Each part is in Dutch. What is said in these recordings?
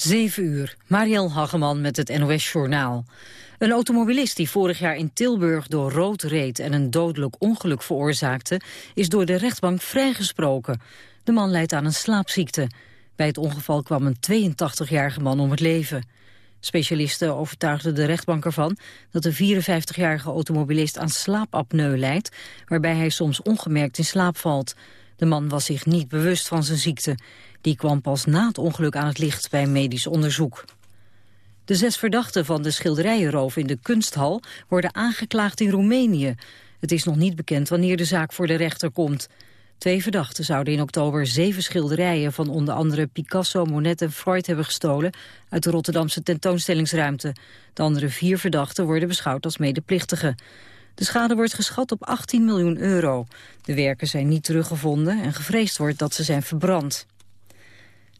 7 uur, Mariel Hageman met het NOS-journaal. Een automobilist die vorig jaar in Tilburg door rood reed... en een dodelijk ongeluk veroorzaakte, is door de rechtbank vrijgesproken. De man leidt aan een slaapziekte. Bij het ongeval kwam een 82-jarige man om het leven. Specialisten overtuigden de rechtbank ervan dat de 54-jarige automobilist aan slaapapneu leidt, waarbij hij soms ongemerkt in slaap valt. De man was zich niet bewust van zijn ziekte. Die kwam pas na het ongeluk aan het licht bij medisch onderzoek. De zes verdachten van de schilderijenroof in de kunsthal worden aangeklaagd in Roemenië. Het is nog niet bekend wanneer de zaak voor de rechter komt. Twee verdachten zouden in oktober zeven schilderijen van onder andere Picasso, Monet en Freud hebben gestolen uit de Rotterdamse tentoonstellingsruimte. De andere vier verdachten worden beschouwd als medeplichtigen. De schade wordt geschat op 18 miljoen euro. De werken zijn niet teruggevonden en gevreesd wordt dat ze zijn verbrand.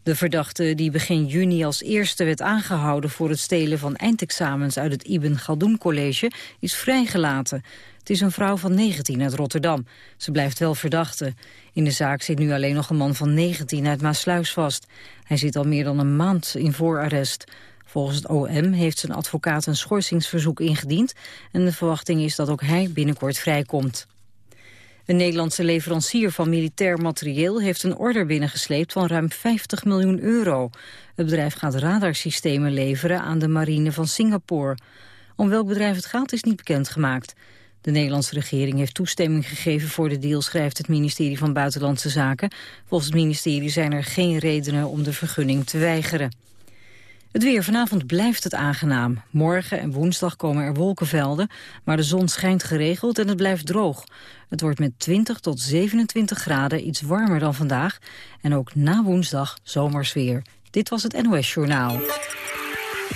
De verdachte die begin juni als eerste werd aangehouden voor het stelen van eindexamens uit het Ibn Galdoen College is vrijgelaten. Het is een vrouw van 19 uit Rotterdam. Ze blijft wel verdachte. In de zaak zit nu alleen nog een man van 19 uit Maasluis vast. Hij zit al meer dan een maand in voorarrest. Volgens het OM heeft zijn advocaat een schorsingsverzoek ingediend... en de verwachting is dat ook hij binnenkort vrijkomt. Een Nederlandse leverancier van militair materieel heeft een order binnengesleept van ruim 50 miljoen euro. Het bedrijf gaat radarsystemen leveren aan de marine van Singapore. Om welk bedrijf het gaat is niet bekendgemaakt. De Nederlandse regering heeft toestemming gegeven voor de deal, schrijft het ministerie van Buitenlandse Zaken. Volgens het ministerie zijn er geen redenen om de vergunning te weigeren. Het weer. Vanavond blijft het aangenaam. Morgen en woensdag komen er wolkenvelden, maar de zon schijnt geregeld en het blijft droog. Het wordt met 20 tot 27 graden iets warmer dan vandaag. En ook na woensdag zomersweer. Dit was het NOS Journaal.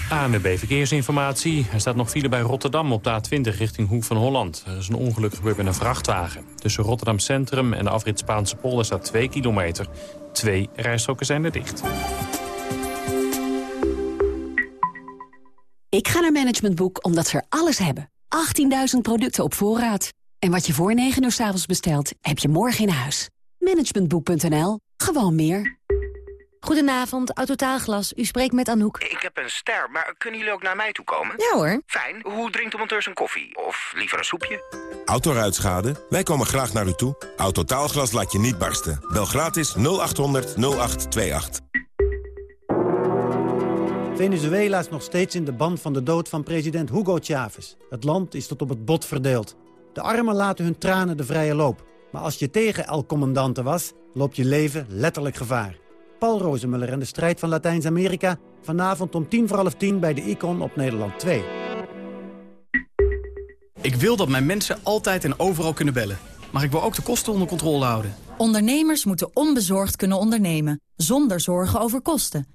ANWB Verkeersinformatie. Er staat nog file bij Rotterdam op de A20 richting Hoek van Holland. Er is een ongeluk gebeurd met een vrachtwagen. Tussen Rotterdam Centrum en de afrit Spaanse polder staat 2 kilometer. Twee rijstroken zijn er dicht. Ik ga naar Management Boek omdat ze er alles hebben. 18.000 producten op voorraad. En wat je voor 9 uur s avonds bestelt, heb je morgen in huis. Managementboek.nl. Gewoon meer. Goedenavond, Autotaalglas. U spreekt met Anouk. Ik heb een ster, maar kunnen jullie ook naar mij toe komen? Ja hoor. Fijn. Hoe drinkt de monteur zijn koffie? Of liever een soepje? Autoruitschade? Wij komen graag naar u toe. Autotaalglas laat je niet barsten. Bel gratis 0800 0828. Venezuela is nog steeds in de band van de dood van president Hugo Chavez. Het land is tot op het bot verdeeld. De armen laten hun tranen de vrije loop. Maar als je tegen El Commandante was, loopt je leven letterlijk gevaar. Paul Rozemuller en de strijd van Latijns-Amerika... vanavond om tien voor half tien bij de Icon op Nederland 2. Ik wil dat mijn mensen altijd en overal kunnen bellen. Maar ik wil ook de kosten onder controle houden. Ondernemers moeten onbezorgd kunnen ondernemen, zonder zorgen over kosten.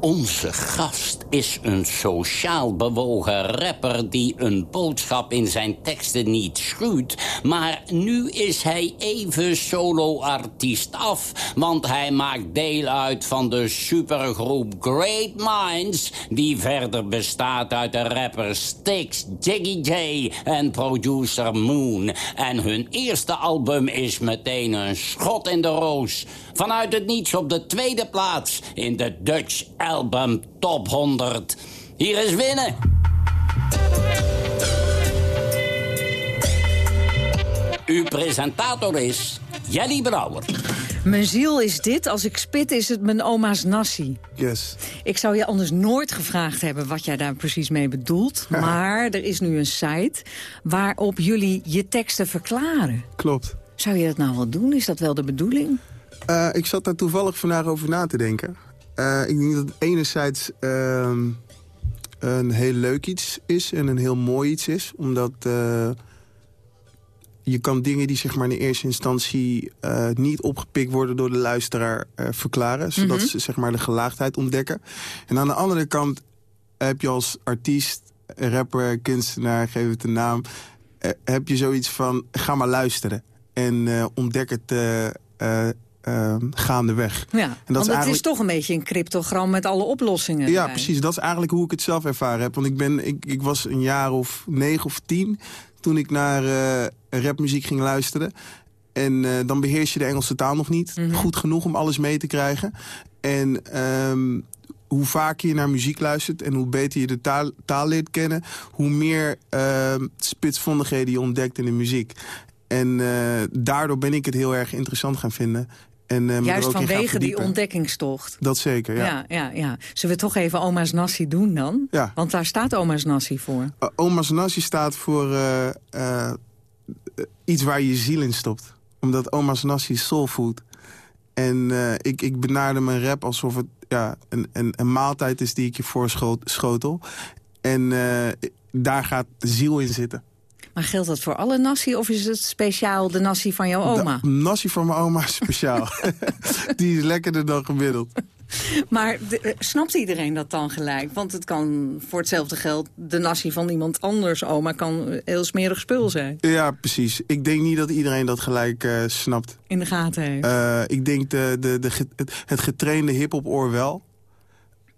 Onze gast is een sociaal bewogen rapper... die een boodschap in zijn teksten niet schuwt. Maar nu is hij even solo-artiest af... want hij maakt deel uit van de supergroep Great Minds... die verder bestaat uit de rappers Styx, Jiggy J en producer Moon. En hun eerste album is meteen een schot in de roos... Vanuit het niets op de tweede plaats in de Dutch Album Top 100. Hier is winnen. Uw presentator is Jelly Brouwer. Mijn ziel is dit, als ik spit is het mijn oma's nasi. Yes. Ik zou je anders nooit gevraagd hebben wat jij daar precies mee bedoelt. Maar er is nu een site waarop jullie je teksten verklaren. Klopt. Zou je dat nou wel doen? Is dat wel de bedoeling? Uh, ik zat daar toevallig vandaag over na te denken. Uh, ik denk dat het enerzijds uh, een heel leuk iets is en een heel mooi iets is. Omdat, uh, je kan dingen die zeg maar in eerste instantie uh, niet opgepikt worden door de luisteraar uh, verklaren. Zodat Mhm. ze zeg maar de gelaagdheid ontdekken. En aan de andere kant heb je als artiest, rapper, kunstenaar, geef het een naam. eh, heb je zoiets van, ga maar luisteren. En eh, ontdek het eh, gaandeweg. Ja, En dat want het is toch een beetje een cryptogram met alle oplossingen. Ja, erbij. precies. Dat is eigenlijk hoe ik het zelf ervaren heb. Want ik, ben, ik, ik was een jaar of negen of tien toen ik naar eh, rapmuziek ging luisteren. En eh, dan beheers je de Engelse taal nog niet. Goed genoeg om alles mee te krijgen. En ehm, hoe vaker je naar muziek luistert en hoe beter je de taal, taal leert kennen... hoe meer ehm, spitsvondigheden je ontdekt in de muziek. En eh, daardoor ben ik het heel erg interessant gaan vinden. En, eh, Juist vanwege die ontdekkingstocht. Dat zeker, ja. Ja, ja, ja. Zullen we toch even oma's nasi doen dan? Ja. Want daar staat oma's nasi voor. Uh, Oma's Nasi staat voor eh, eh, iets waar je je ziel in stopt. Omdat Oma's Nasi is soulfood. En eh, ik, ik benader mijn rap alsof het ja, een, een, een maaltijd is die ik je voorschotel. En eh, daar gaat ziel in zitten. Maar geldt dat voor alle nasi of is het speciaal de nasi van jouw oma? De nasi van mijn oma is speciaal. die is lekkerder dan gemiddeld. Maar de- eh, snapt iedereen dat dan gelijk? Want het kan voor hetzelfde geld de nasi van iemand anders oma kan heel smerig spul zijn. Ja, precies. Ik denk niet dat iedereen dat gelijk eh, snapt. In de gaten heeft. Eh, ik denk de, de, de, het, getrainde hip-hop oor wel.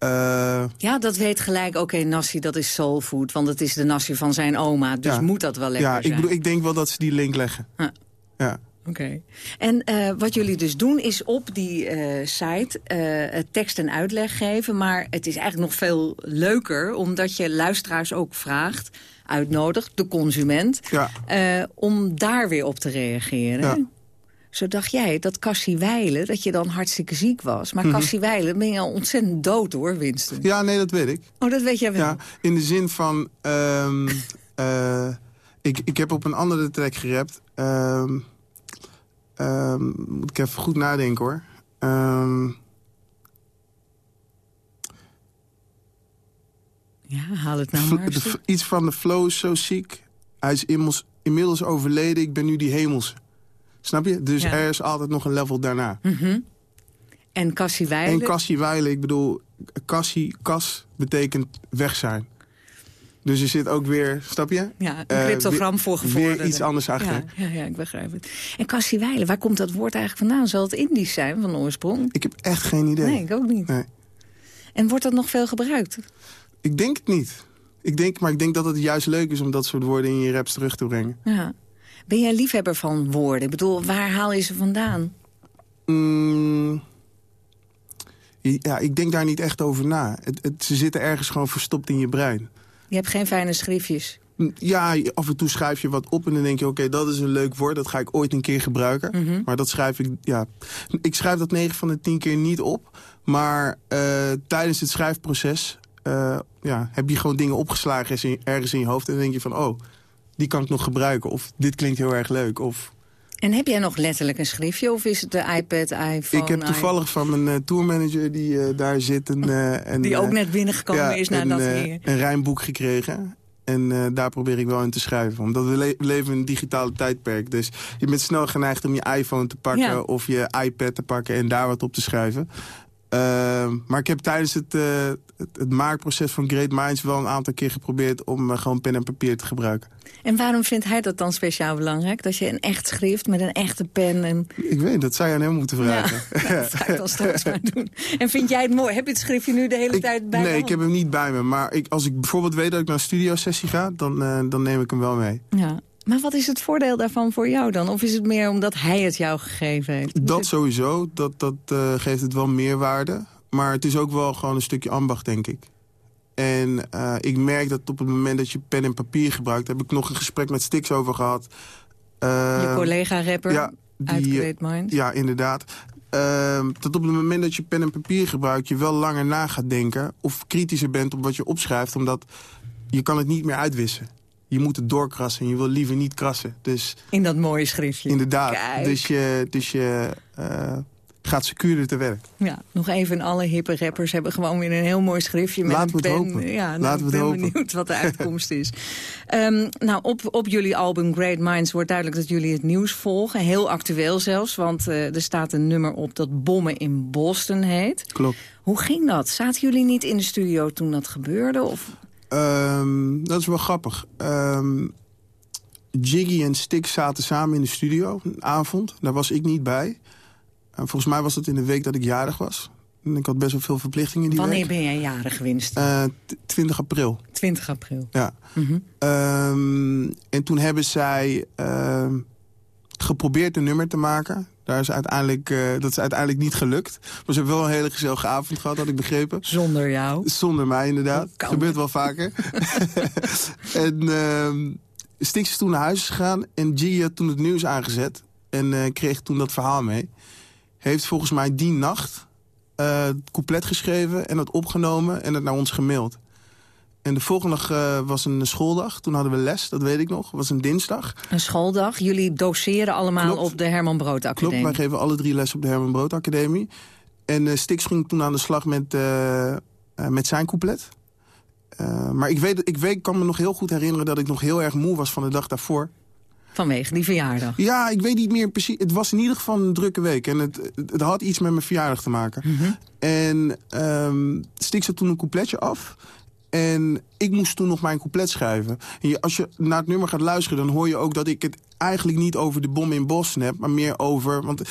Eh, Ja, dat weet gelijk. Oké, nasi, dat is soulfood. Want het is de nasi van zijn oma. Dus Ja. moet dat wel lekker ja, ik, zijn. bedoel, ik denk wel dat ze die link leggen. Ja. Ja. Oké. En eh, wat jullie dus doen is op die eh, site tekst en uitleg geven. Maar het is eigenlijk nog veel leuker... omdat je luisteraars ook vraagt, uitnodigt, de consument... Ja. om daar weer op te reageren. Ja. Zo dacht jij dat Cassie Weilen, dat je dan hartstikke ziek was. Maar Mhm. Cassie Weilen ben je al ontzettend dood hoor, Winston. ja, nee, dat weet ik. Oh, dat weet jij wel. Ja, in de zin van... ehm, eh, ik, ik heb op een andere track gerapt. Ehm, ehm, moet ik even goed nadenken hoor. Ja, haal het nou maar. de- iets van de flow is zo ziek. Hij is immers, inmiddels overleden, ik ben nu die hemelse. Snap je? Dus Ja. er is altijd nog een level daarna. Mhm. En Cassie Weilen... En Cassie Weilen, ik bedoel, Cassie, kas betekent weg zijn. Dus er zit ook weer, snap je? Ja, een Eh, cryptogram weer- voor gevorderden. Weer iets anders achter. Ja, ja, ja, ik begrijp het. En Cassie Weilen, waar komt dat woord eigenlijk vandaan? Zal het Indisch zijn van oorsprong? Ik heb echt geen idee. Nee, ik ook niet. Nee. En wordt dat nog veel gebruikt? Ik denk het niet. Ik denk, maar ik denk dat het juist leuk is om dat soort woorden in je raps terug te brengen. Ja. Ben jij liefhebber van woorden? Ik bedoel, waar haal je ze vandaan? Mm, ja, ik denk daar niet echt over na. Het, het, ze zitten ergens gewoon verstopt in je brein. Je hebt geen fijne schriftjes. Ja, af en toe schrijf je wat op en dan denk je... oké, dat is een leuk woord, dat ga ik ooit een keer gebruiken. Mhm. Maar dat schrijf ik, ja... Ik schrijf dat 9 van de 10 keer niet op. Maar eh, tijdens het schrijfproces eh, ja, heb je gewoon dingen opgeslagen ergens in, ergens in je hoofd... en dan denk je van, oh, die kan ik nog gebruiken. Of dit klinkt heel erg leuk. Of En heb jij nog letterlijk een schriftje? Of is het de iPad, iPhone? ik heb toevallig van mijn eh, tourmanager die eh, daar zit... Een, eh, een, Die ook net binnengekomen ja, is nadat eh, hij... een rijmboek gekregen. En daar probeer ik wel in te schrijven. Omdat we, le- we leven in een digitale tijdperk. Dus je bent snel geneigd om je iPhone te pakken... Ja. of je iPad te pakken en daar wat op te schrijven. Ehm, maar ik heb tijdens het, eh, het, het maakproces van Great Minds... wel een aantal keer geprobeerd om eh, gewoon pen en papier te gebruiken. En waarom vindt hij dat dan speciaal belangrijk? Dat je een echt schrift met een echte pen... En... Ik weet, dat zou je aan hem moeten vragen. Ja, dat ga ik dan straks maar doen. En vind jij het mooi? Heb je het schriftje nu de hele tijd bij nee, ik heb hem niet bij me. Maar ik, als ik bijvoorbeeld weet dat ik naar een studiosessie ga... dan, eh, dan neem ik hem wel mee. Ja. Maar wat is het voordeel daarvan voor jou dan? Of is het meer omdat hij het jou gegeven heeft? Dat sowieso, dat, dat eh, geeft het wel meerwaarde. Maar het is ook wel gewoon een stukje ambacht, denk ik. En eh, ik merk dat op het moment dat je pen en papier gebruikt... heb ik nog een gesprek met Stix over gehad. Eh, Je collega-rapper ja, uit Great? Ja, inderdaad. Ehm, dat op het moment dat je pen en papier gebruikt... je wel langer na gaat denken of kritischer bent op wat je opschrijft... omdat je kan het niet meer uitwissen. Je moet het doorkrassen en je wil liever niet krassen. Dus In dat mooie schriftje. Inderdaad. Kijk. Dus je, dus je eh, gaat secuurder te werk. Ja, nog even, alle hippe rappers hebben gewoon weer een heel mooi schriftje met Laten we het pen. hopen. Ja, nou, Laten we ik ben hopen. benieuwd wat de uitkomst is. Ehm, nou, op, op jullie album Great Minds wordt duidelijk dat jullie het nieuws volgen. Heel actueel zelfs, want eh, er staat een nummer op dat Bommen in Boston heet. Klopt. Hoe ging dat? Zaten jullie niet in de studio toen dat gebeurde? Of... Ehm, dat is wel grappig. Ehm, Jiggy en Stix zaten samen in de studio, een avond. Daar was ik niet bij. En volgens mij was dat in de week dat ik jarig was. En ik had best wel veel verplichtingen die Wanneer week. ben jij jarig geweest? Eh, t- 20 april. 20 april. Ja. Mhm. Ehm, en toen hebben zij geprobeerd een nummer te maken. Daar is uiteindelijk, eh, dat is uiteindelijk niet gelukt. Maar ze hebben wel een hele gezellige avond gehad, had ik begrepen. Zonder jou? Zonder mij, inderdaad. Gebeurt wel vaker. en ehm Stix is toen naar huis gegaan. En G had toen het nieuws aangezet. En eh, kreeg toen dat verhaal mee. Heeft volgens mij die nacht eh, het couplet geschreven en het opgenomen en het naar ons gemaild. En de volgende dag eh, was een schooldag. Toen hadden we les, dat weet ik nog. Het was een dinsdag. Een schooldag. Jullie doseren allemaal op de Herman Brood Academie. Klopt, wij geven alle drie les op de Herman Brood Academie. En eh Stix ging toen aan de slag met, eh, met zijn couplet. Maar ik, weet, ik weet, kan me nog heel goed herinneren dat ik nog heel erg moe was van de dag daarvoor. Vanwege die verjaardag. Ja, ik weet niet meer precies. Het was in ieder geval een drukke week. En het, het, had iets met mijn verjaardag te maken. En ehm Stix had toen een coupletje af. En ik moest toen nog mijn couplet schrijven. En je, als je naar het nummer gaat luisteren, dan hoor je ook dat ik het eigenlijk niet over de bom in Boston heb, maar meer over... Want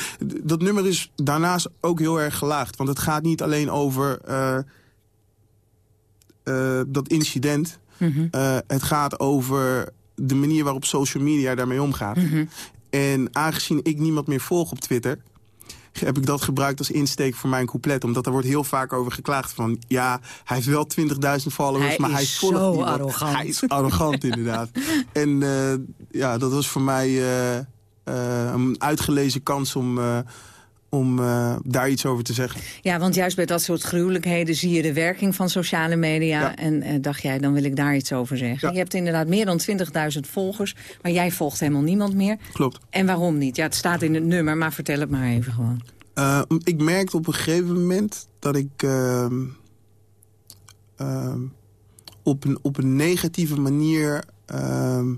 dat nummer is daarnaast ook heel erg gelaagd. Want het gaat niet alleen over eh, eh, dat incident. Eh, het gaat over de manier waarop social media daarmee omgaat. En aangezien ik niemand meer volg op Twitter heb ik dat gebruikt als insteek voor mijn couplet. Omdat er wordt heel vaak over geklaagd van... ja, hij heeft wel 20.000 followers, Hij maar hij is volgt zo niemand. arrogant. Hij is arrogant, inderdaad. En eh, ja, dat was voor mij eh, eh, een uitgelezen kans om, om eh, daar iets over te zeggen. Ja, want juist bij dat soort gruwelijkheden zie je de werking van sociale media. Ja. En eh, dacht jij, dan wil ik daar iets over zeggen. Je hebt inderdaad meer dan 20.000 volgers, maar jij volgt helemaal niemand meer. Klopt. En waarom niet? Ja, het staat in het nummer, maar vertel het maar even gewoon. Eh, ik merkte op een gegeven moment dat ik ehm, ehm, op, een, op een negatieve manier ehm,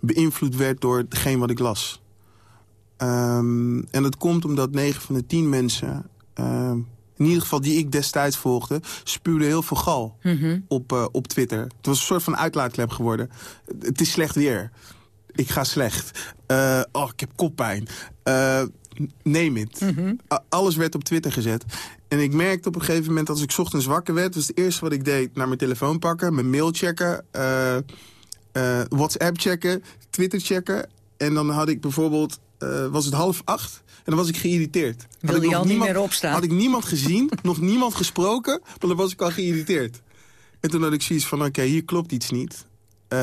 beïnvloed werd door hetgeen wat ik las. Ehm, en dat komt omdat 9 van de 10 mensen, ehm, in ieder geval die ik destijds volgde, spuwden heel veel gal op, eh, op Twitter. Het was een soort van uitlaatklep geworden. Het is slecht weer. Ik ga slecht. Eh, oh, ik heb koppijn. Eh neem het. A- Alles werd op Twitter gezet. En ik merkte op een gegeven moment, als ik 's ochtends wakker werd... was het eerste wat ik deed, naar mijn telefoon pakken... mijn mail checken, WhatsApp checken, Twitter checken. En dan had ik bijvoorbeeld, eh, was het half acht... en dan was ik geïrriteerd. Had ik je nog al niet niemand- meer opstaan? Had ik niemand gezien, nog niemand gesproken... maar dan was ik al geïrriteerd. En toen had ik zoiets van, oké, hier klopt iets niet. Eh,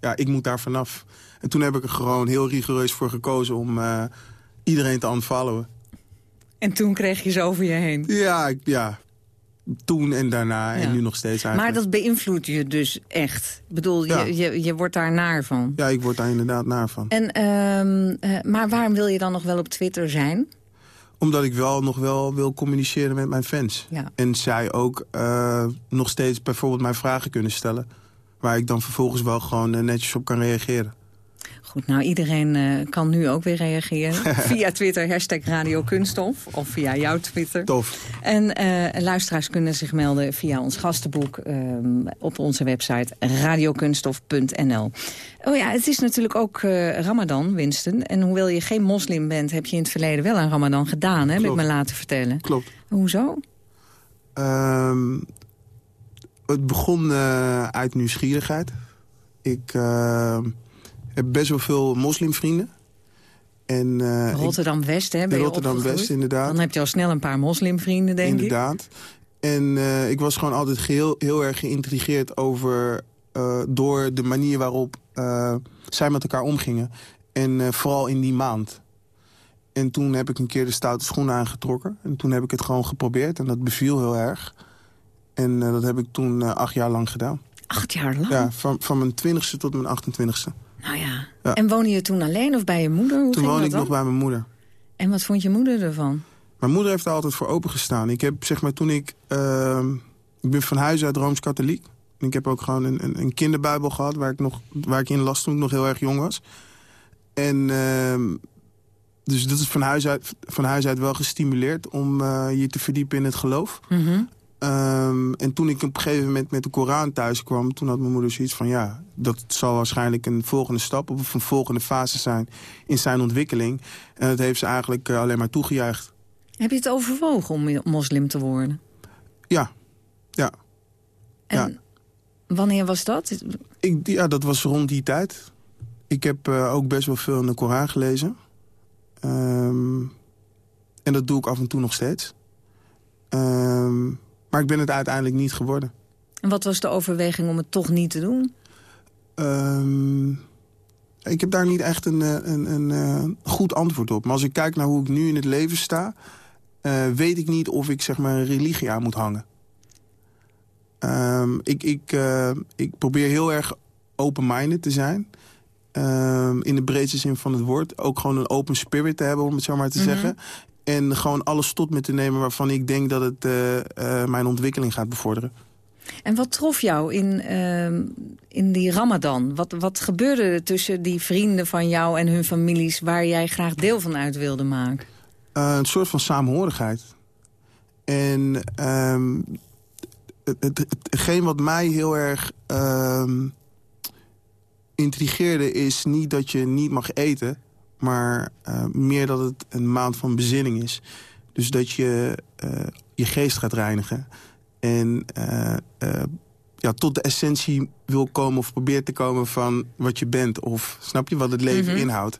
ja, ik moet daar vanaf. En toen heb ik er gewoon heel rigoureus voor gekozen om eh, iedereen te unfollowen. En toen kreeg je ze over je heen. Ja, ik- ja. Toen en daarna Ja. en nu nog steeds Maar eigenlijk. dat beïnvloedt je dus echt. Ik bedoel, Ja. je, je, je wordt daar naar van. Ja, ik word daar inderdaad naar van. En, ehm, eh, maar waarom wil je dan nog wel op Twitter zijn? Omdat ik wel nog wel wil communiceren met mijn fans. Ja. En zij ook eh, nog steeds bijvoorbeeld mij vragen kunnen stellen. Waar ik dan vervolgens wel gewoon eh, netjes op kan reageren. Goed, nou iedereen eh, kan nu ook weer reageren. via Twitter, hashtag Radio Kunststof. Of via jouw Twitter. Tof. En eh, luisteraars kunnen zich melden via ons gastenboek... ehm, op onze website radiokunststof.nl. Oh ja, het is natuurlijk ook eh, Ramadan, Winston. En hoewel je geen moslim bent... heb je in het verleden wel aan Ramadan gedaan, hè, heb ik Klopt. me laten vertellen. Klopt. Hoezo? Ehm, het begon uit nieuwsgierigheid. Ik eh, heb best wel veel moslimvrienden. En, eh, Rotterdam-West, hè? Ben in je Rotterdam-West, inderdaad. Dan heb je al snel een paar moslimvrienden, denk ik. Inderdaad. En eh, ik was gewoon altijd heel, heel erg geïntrigeerd over... eh, door de manier waarop zij met elkaar omgingen. En vooral in die maand. En toen heb ik een keer de stoute schoenen aangetrokken. En toen heb ik het gewoon geprobeerd. En dat beviel heel erg. En dat heb ik toen acht jaar lang gedaan. Acht jaar lang? Ja, van, van mijn twintigste tot mijn 28ste. Nou ja. Ja. En woonde je toen alleen of bij je moeder? Hoe Toen woonde ik dan? nog bij mijn moeder. En wat vond je moeder ervan? Mijn moeder heeft er altijd voor opengestaan. Ik heb, zeg maar, toen ik... Uh, ik ben van huis uit Rooms-Katholiek. Ik heb ook gewoon een, een, een, kinderbijbel gehad... Waar ik, nog, waar ik in las toen ik nog heel erg jong was. En... Uh, dus dat is van huis uit, van huis uit wel gestimuleerd om uh, je te verdiepen in het geloof. Mm -hmm. Um, en toen ik op een gegeven moment met de Koran thuis kwam... toen had mijn moeder zoiets van... ja, dat zal waarschijnlijk een volgende stap... of een volgende fase zijn in zijn ontwikkeling. En dat heeft ze eigenlijk uh, alleen maar toegejuicht. Heb je het overwogen om moslim te worden? Ja, ja. En ja. wanneer was dat? Ik, ja, dat was rond die tijd. Ik heb uh, ook best wel veel in de Koran gelezen... Um, en dat doe ik af en toe nog steeds. Um, maar ik ben het uiteindelijk niet geworden. En wat was de overweging om het toch niet te doen? Um, ik heb daar niet echt een, een, een, een, goed antwoord op. Maar als ik kijk naar hoe ik nu in het leven sta... Uh, weet ik niet of ik zeg maar een religie aan moet hangen. ik, ik, uh, ik probeer heel erg open-minded te zijn... Um, in de breedste zin van het woord. Ook gewoon een open spirit te hebben, om het zo maar te mm -hmm. zeggen. En gewoon alles tot me te nemen waarvan ik denk dat het uh, uh, mijn ontwikkeling gaat bevorderen. En wat trof jou in, uh, in die ramadan? Wat, wat gebeurde er tussen die vrienden van jou en hun families... waar jij graag deel van uit wilde maken? Uh, een soort van samenhorigheid. En um, het, het, het, hetgeen wat mij heel erg intrigeerde is niet dat je niet mag eten... maar uh, meer dat het een maand van bezinning is. Dus dat je uh, je geest gaat reinigen. En uh, ja, tot de essentie wil komen of probeert te komen van wat je bent. Of snap je wat het leven mm -hmm. inhoudt.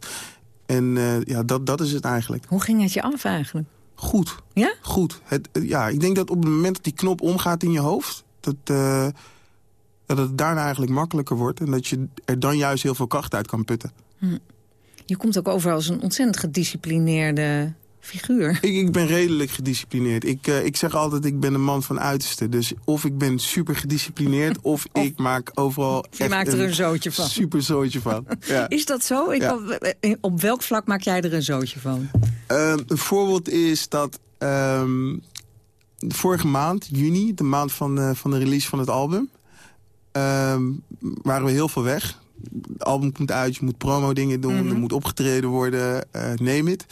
En ja, dat, dat is het eigenlijk. Hoe ging het je af eigenlijk? Goed. Ja? Goed. Het, ja, ik denk dat op het moment dat die knop omgaat in je hoofd... dat dat het daarna eigenlijk makkelijker wordt... en dat je er dan juist heel veel kracht uit kan putten. Hm. Je komt ook over als een ontzettend gedisciplineerde figuur. Ik, ik ben redelijk gedisciplineerd. Ik, uh, ik zeg altijd, ik ben een man van uiterste. Dus of ik ben super gedisciplineerd... of, of ik maak overal Je maakt er een zootje van. super zootje van. ja. Is dat zo? Ik Ja. op, op welk vlak maak jij er een zootje van? Uh, een voorbeeld is dat... Um, vorige maand, juni, de maand van, uh, van de release van het album... Um, waren we heel veel weg. Het album komt uit, je moet promo dingen doen, Mhm. mm -hmm. er moet opgetreden worden, uh, neem het.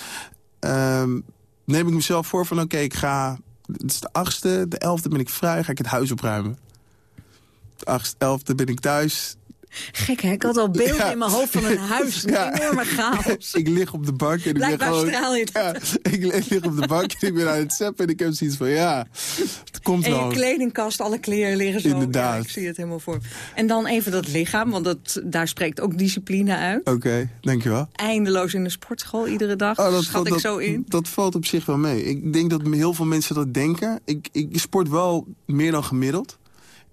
Um, neem ik mezelf voor van oké, okay, ik ga... Het is de achtste, de elfde ben ik vrij, ga ik het huis opruimen. De achtste, elfde ben ik thuis. Gek hè, ik had al beelden ja. in mijn hoofd van een huis, een ja. enorme chaos. ik lig op de bank en ik ben gewoon... straal je het. Ja, ik, ik, lig op de bank en ik ben aan het zappen en ik heb zoiets van ja, het komt en wel. je kledingkast, alle kleren liggen zo. Inderdaad. Ik zie het helemaal voor. En dan even dat lichaam, want dat, daar spreekt ook discipline uit. Oké, okay, dankjewel. Eindeloos in de sportschool iedere dag, oh, dat schat ik zo in. Dat valt op zich wel mee. Ik denk dat heel veel mensen dat denken. Ik, ik sport wel meer dan gemiddeld.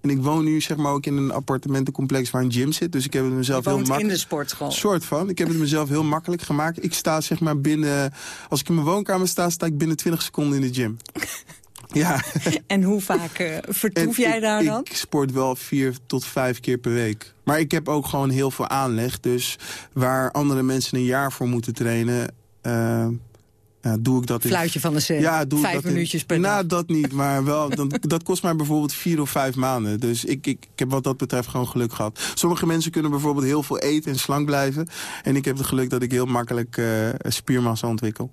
En ik woon nu zeg maar ook in een appartementencomplex waar een gym zit. Dus ik heb het mezelf Je heel makkelijk... in de sportschool. soort van. Ik heb het mezelf heel makkelijk gemaakt. Ik sta zeg maar binnen... Als ik in mijn woonkamer sta, sta ik binnen 20 seconden in de gym. ja. En hoe vaak uh, vertoef en jij ik, daar dan? Ik sport wel vier tot vijf keer per week. Maar ik heb ook gewoon heel veel aanleg. Dus waar andere mensen een jaar voor moeten trainen... Uh, doe ik dat in... Fluitje van de zee. Ja, doe Vijf dat minuutjes in... per dag. Nou, dat niet, maar wel, dan, dat kost mij bijvoorbeeld vier of vijf maanden. Dus ik, ik, ik heb wat dat betreft gewoon geluk gehad. Sommige mensen kunnen bijvoorbeeld heel veel eten en slank blijven. En ik heb het geluk dat ik heel makkelijk uh, spiermassa ontwikkel.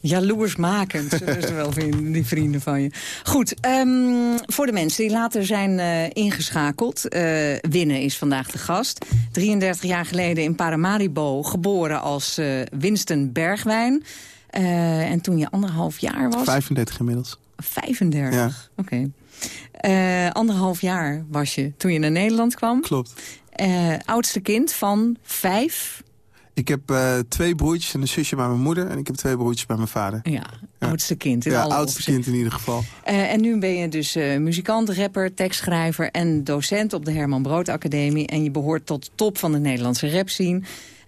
Jaloersmakend, zullen ze wel vinden, die vrienden van je. Goed, um, voor de mensen die later zijn uh, ingeschakeld. Uh, Winnen is vandaag de gast. 33 jaar geleden in Paramaribo, geboren als Winston Bergwijn. Uh, en toen je anderhalf jaar was... 35 inmiddels. 35? Ja. Oké. Okay. Uh, anderhalf jaar was je toen je naar Nederland kwam. Klopt. Uh, oudste kind van vijf... Ik heb twee broertjes en een zusje bij mijn moeder. En ik heb twee broertjes bij mijn vader. Ja, ja. oudste kind. In ja, alle oudste kind in ieder geval. En nu ben je dus muzikant, rapper, tekstschrijver en docent op de Herman Brood Academie. En je behoort tot de top van de Nederlandse rapscene.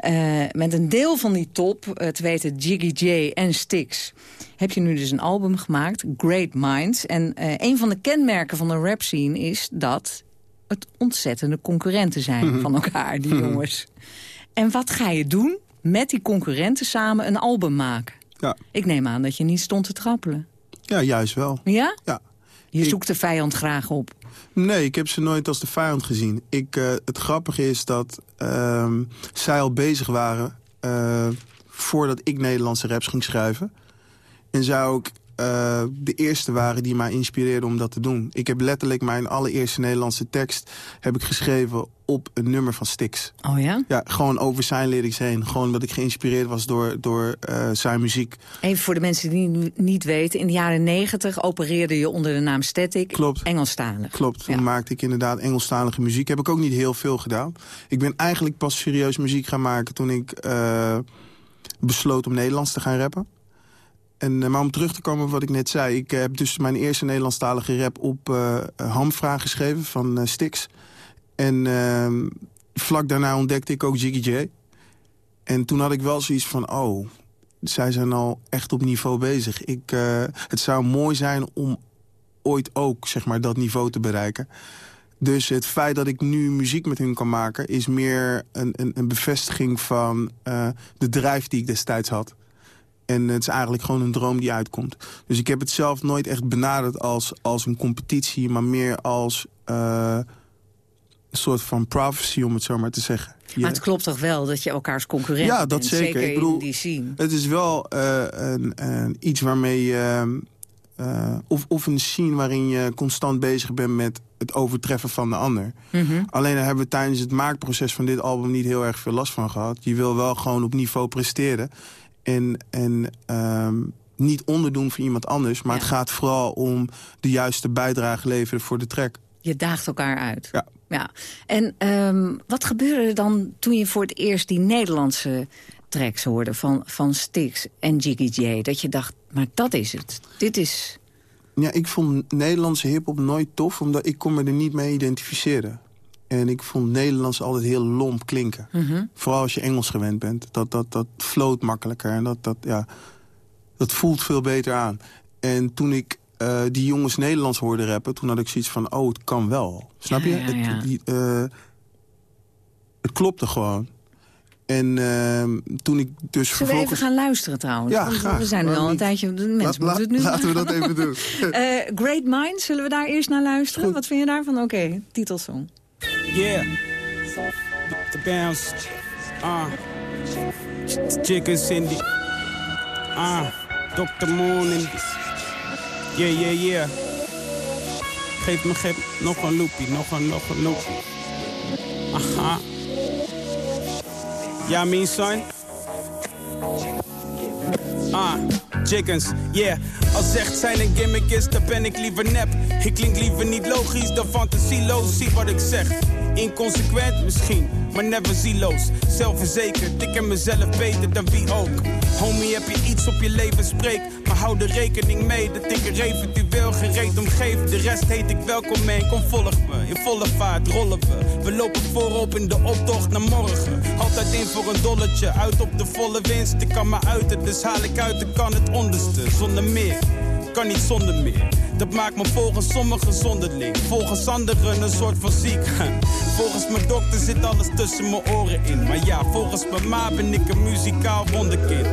Uh, met een deel van die top, te weten Jiggy J en Styx... heb je nu dus een album gemaakt, Great Minds. En uh, een van de kenmerken van de rap scene is dat het ontzettende concurrenten zijn Mhm. van elkaar, die jongens. En wat ga je doen met die concurrenten samen een album maken? Ja. Ik neem aan dat je niet stond te trappelen. Ja, juist wel. Ja? Ja. Je zoekt de vijand graag op. Nee, ik heb ze nooit als de vijand gezien. Ik, uh, het grappige is dat uh, zij al bezig waren... Uh, voordat ik Nederlandse raps ging schrijven. En zij ook uh, de eerste waren die mij inspireerden om dat te doen. Ik heb letterlijk mijn allereerste Nederlandse tekst... heb ik geschreven op een nummer van Styx. Oh ja? Ja, gewoon over zijn lyrics heen. Gewoon dat ik geïnspireerd was door, door uh, zijn muziek. Even voor de mensen die niet weten. In de jaren negentig opereerde je onder de naam Static. Klopt. Engelstalig. Klopt. Toen ja. maakte ik inderdaad Engelstalige muziek. Heb ik ook niet heel veel gedaan. Ik ben eigenlijk pas serieus muziek gaan maken toen ik... Uh, besloot om Nederlands te gaan rappen. En, maar om terug te komen op wat ik net zei... ik heb dus mijn eerste Nederlandstalige rap op uh, Hamvraag geschreven van uh, Styx. En uh, vlak daarna ontdekte ik ook Jiggy J. En toen had ik wel zoiets van... oh, zij zijn al echt op niveau bezig. Ik, het zou mooi zijn om ooit ook zeg maar, dat niveau te bereiken. Dus het feit dat ik nu muziek met hun kan maken... is meer een, een, een bevestiging van de drijf die ik destijds had. En het is eigenlijk gewoon een droom die uitkomt. Dus ik heb het zelf nooit echt benaderd als, als een competitie... maar meer als uh, een soort van prophecy, om het zo maar te zeggen. Maar het klopt toch wel dat je elkaars concurrent ja, dat bent, zeker. zeker ik bedoel, in die scene. Het is wel uh, een, een, iets waarmee je... Uh, of, of een scene waarin je constant bezig bent met het overtreffen van de ander. Mhm. Mm -hmm. Alleen daar hebben we tijdens het maakproces van dit album niet heel erg veel last van gehad. Je wil wel gewoon op niveau presteren. En, en um, niet onderdoen voor iemand anders. Maar ja. het gaat vooral om de juiste bijdrage leveren voor de track. Je daagt elkaar uit. Ja. ja. En um, wat gebeurde er dan toen je voor het eerst die Nederlandse tracks hoorde... van, van Styx en Jiggy J? Dat je dacht, maar dat is het. Dit is... Ja, ik vond Nederlandse hiphop nooit tof, omdat ik kon me er niet mee identificeren. En ik vond Nederlands altijd heel lomp klinken. Mm -hmm. Vooral als je Engels gewend bent. Dat, dat, dat floot makkelijker en dat, dat, ja, dat voelt veel beter aan. En toen ik uh, die jongens Nederlands hoorde rappen... toen had ik zoiets van, oh, het kan wel. Snap ja, je? Ja, ja. Het, die, uh, het klopte gewoon. En uh, toen ik dus Zullen vervolgens... we even gaan luisteren trouwens? Ja, graag. We zijn nu al een tijdje... Mensen moeten het nu Laten we dat even doen. uh, Great Minds, zullen we daar eerst naar luisteren? Goed. Wat vind je daarvan? Oké, okay, titelsong. Yeah. The bounce. Ah. Uh. Chicken Cindy. Ah. Uh. Dr. Moon en... Yeah, yeah, yeah. Geef me, geef nog een loopie, nog een, nog een loopie. Aha. Ja, yeah, mean son? Ah, chickens, yeah. Als echt zijn een gimmick is, dan ben ik liever nep. Ik klink liever niet logisch dan fantasieloos. Zie wat ik zeg. Inconsequent misschien, maar never zieloos. Zelfverzekerd, ik ken mezelf beter dan wie ook. Homie, heb je iets op je leven spreek, maar hou er rekening mee dat ik er eventueel gereed om geef. De rest heet ik welkom mee, kom volg me. In volle vaart rollen we. We lopen voorop in de optocht naar morgen. Altijd in voor een dolletje, uit op de volle winst. Ik kan me uiten, dus haal ik uit de kan het onderste. Zonder meer, kan niet zonder meer. Dat maakt me volgens sommigen zonderling. Volgens anderen een soort van ziek. Volgens mijn dokter zit alles tussen mijn oren in. Maar ja, volgens mijn ma ben ik een muzikaal wonderkind.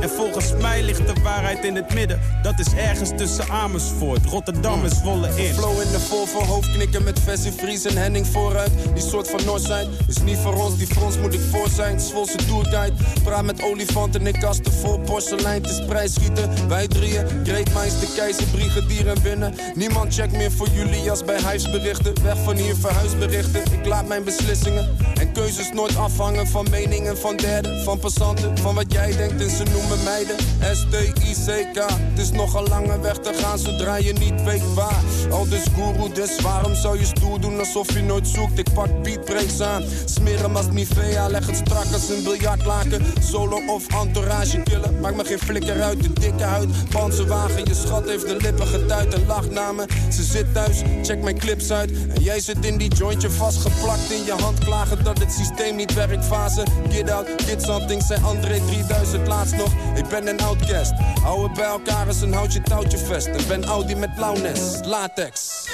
En volgens mij ligt de waarheid in het midden. Dat is ergens tussen Amersfoort. Rotterdam is volle in. Flow in de vol hoofdknikken met versie Vries en Henning vooruit. Die soort van Noordzijn is niet voor ons. Die frons moet ik voor zijn. Zijn toertijd. Praat met olifanten in kasten vol porselein. Het is prijsschieten. Wij drieën. Great Minds, de keizer, brigadier winnen. Niemand checkt meer voor jullie als bij huisberichten. Weg van hier verhuisberichten. Ik laat mijn beslissingen en keuzes nooit afhangen van meningen van derden. Van passanten, van wat jij denkt en ze noemen meiden. S-T-I-C-K. Het is nog een lange weg te gaan zodra je niet weet waar. Al dus guru, dus waarom zou je stoer doen alsof je nooit zoekt? Ik pak beatbreaks aan. Smeren als Nivea, leg het strak als een biljartlaken. Solo of entourage killen. Maakt me geen flikker uit, de dikke huid. Panzerwagen, je schat heeft de lippen getuid en lacht naar me. Ze zit thuis, check mijn clips uit. En jij zit in die jointje vastgeplakt in je hand. Klagen dat het systeem niet werkt. Fase, get out, get something. Zei André 3000 laatst nog. Ik ben een outcast. Hou het bij elkaar als een houtje touwtje vest. En ben Audi met lauwnes, latex.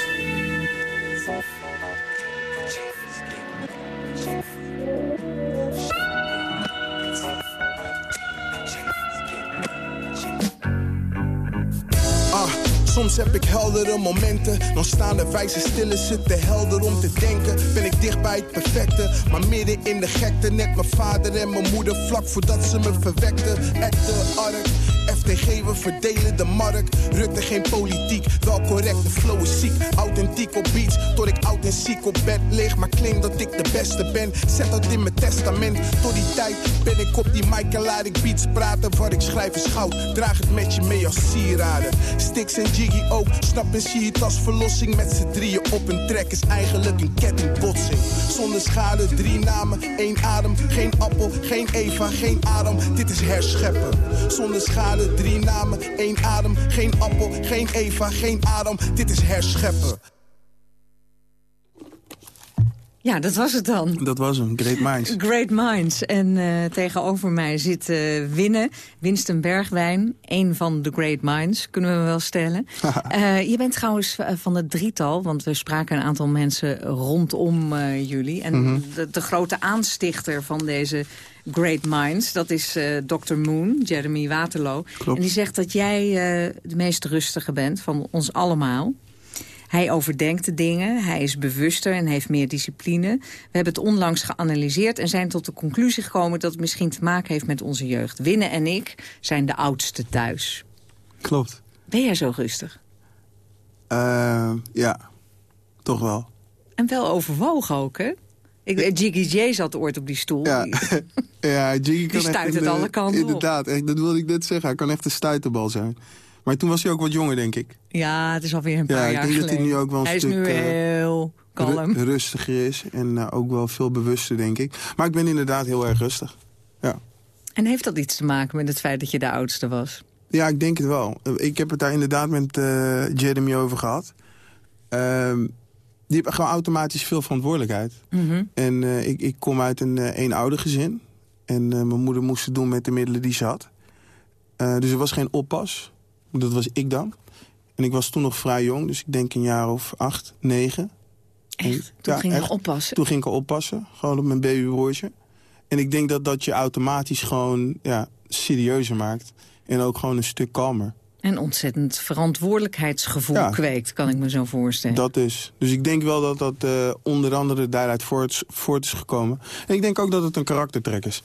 Soms heb ik heldere momenten. Dan staan de wijze stil is het te helder om te denken. Ben ik dicht bij het perfecte, maar midden in de gekte. Net mijn vader en mijn moeder vlak voordat ze me verwekten. Echte ark. FTG, we verdelen de markt. Rutte geen politiek, wel correct, de flow is ziek. Authentiek op beats, tot ik oud en ziek op bed lig. Maar claim dat ik de beste ben, zet dat in mijn testament. Tot die tijd ben ik op die mic en laat ik beats praten. Wat ik schrijf is goud, draag het met je mee als sieraden. Stix en Jiggy ook, snap en zie het als verlossing. Met z'n drieën op een trek is eigenlijk een kettingbotsing. Zonder schade, drie namen, één adem. Geen appel, geen Eva, geen Adam. Dit is herscheppen. Zonder schade, drie namen, één adem. Geen appel, geen Eva, geen Adam. Dit is herscheppen. Ja, dat was het dan. Dat was hem, Great Minds. Great Minds. En uh, tegenover mij zit uh, Winne, Winston Bergwijn. Een van de Great Minds, kunnen we wel stellen. uh, je bent trouwens van het drietal, want we spraken een aantal mensen rondom jullie. En mm -hmm. de, de, grote aanstichter van deze Great Minds, dat is Dr. Moon, Jeremy Waterloo. Klopt. En die zegt dat jij de meest rustige bent van ons allemaal. Hij overdenkt de dingen, hij is bewuster en heeft meer discipline. We hebben het onlangs geanalyseerd en zijn tot de conclusie gekomen... dat het misschien te maken heeft met onze jeugd. Winnen en ik zijn de oudste thuis. Klopt. Ben jij zo rustig? Uh, ja, toch wel. En wel overwogen ook, hè? Ik, Jiggy J zat ooit op die stoel. Ja, ja Jiggy kan die stuit echt het alle kanten Inderdaad, echt, dat wilde ik net zeggen. Hij kan echt een stuiterbal zijn. Maar toen was hij ook wat jonger, denk ik. Ja, het is alweer een paar ja, jaar geleden. Ja, ik denk dat hij nu ook wel een hij stuk... is nu heel kalm. Ru rustiger is en uh, ook wel veel bewuster, denk ik. Maar ik ben inderdaad heel erg rustig. Ja. En heeft dat iets te maken met het feit dat je de oudste was? Ja, ik denk het wel. Ik heb het daar inderdaad met uh, Jeremy over gehad. Uh, die heeft gewoon automatisch veel verantwoordelijkheid. Mm -hmm. En uh, ik, ik kom uit een eenouder gezin. En mijn moeder moest het doen met de middelen die ze had. dus er was geen oppas. Dat was ik dan. En ik was toen nog vrij jong, dus ik denk een jaar of acht, negen. Echt? Toen ja, ging je echt. oppassen? Toen ging ik oppassen, gewoon op mijn babybroertje. En ik denk dat dat je automatisch gewoon ja, serieuzer maakt. En ook gewoon een stuk kalmer. En ontzettend verantwoordelijkheidsgevoel Ja. kweekt, kan ik me zo voorstellen. Dat is. Dus ik denk wel dat dat eh, onder andere daaruit voort, voort is gekomen. En ik denk ook dat het een karaktertrek is.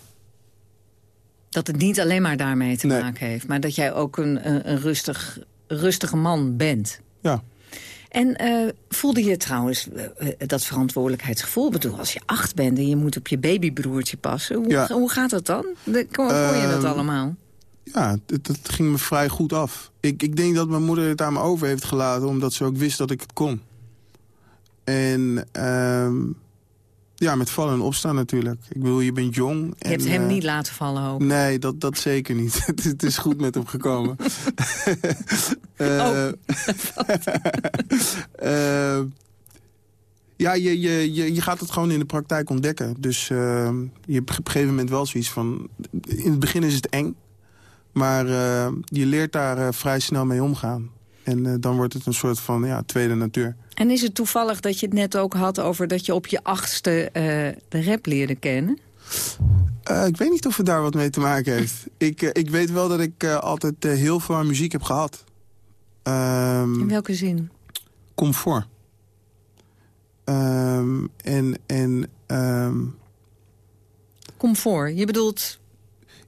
Dat het niet alleen maar daarmee te Nee. maken heeft... maar dat jij ook een, een, een rustig, rustige man bent. Ja. En eh, voelde je trouwens eh, dat verantwoordelijkheidsgevoel? Ik bedoel, als je acht bent en je moet op je babybroertje passen... hoe, Ja. hoe gaat dat dan? De- Hoe hoor je dat Ehm, allemaal? Ja, het ging me vrij goed af. Ik, ik denk dat mijn moeder het aan me over heeft gelaten... omdat ze ook wist dat ik het kon. En ehm, ja, met vallen en opstaan natuurlijk. Ik bedoel, je bent jong. Je hebt en, hem eh, niet laten vallen, hoop. Nee, dat, dat zeker niet. het, is- goed met hem gekomen. Eh, eh, ja, je, je, je, je gaat het gewoon in de praktijk ontdekken. Dus eh, je hebt op een gegeven moment wel zoiets van... In het begin is het eng. Maar eh, je leert daar eh, vrij snel mee omgaan. En eh, dan wordt het een soort van ja, tweede natuur. En is het toevallig dat je het net ook had over dat je op je achtste de rap leerde kennen? Ik weet niet of het daar wat mee te maken heeft. ik, ik weet wel dat ik altijd heel veel aan muziek heb gehad. Ehm, In welke zin? comfort. Ehm, en en ehm, Comfort. Je bedoelt,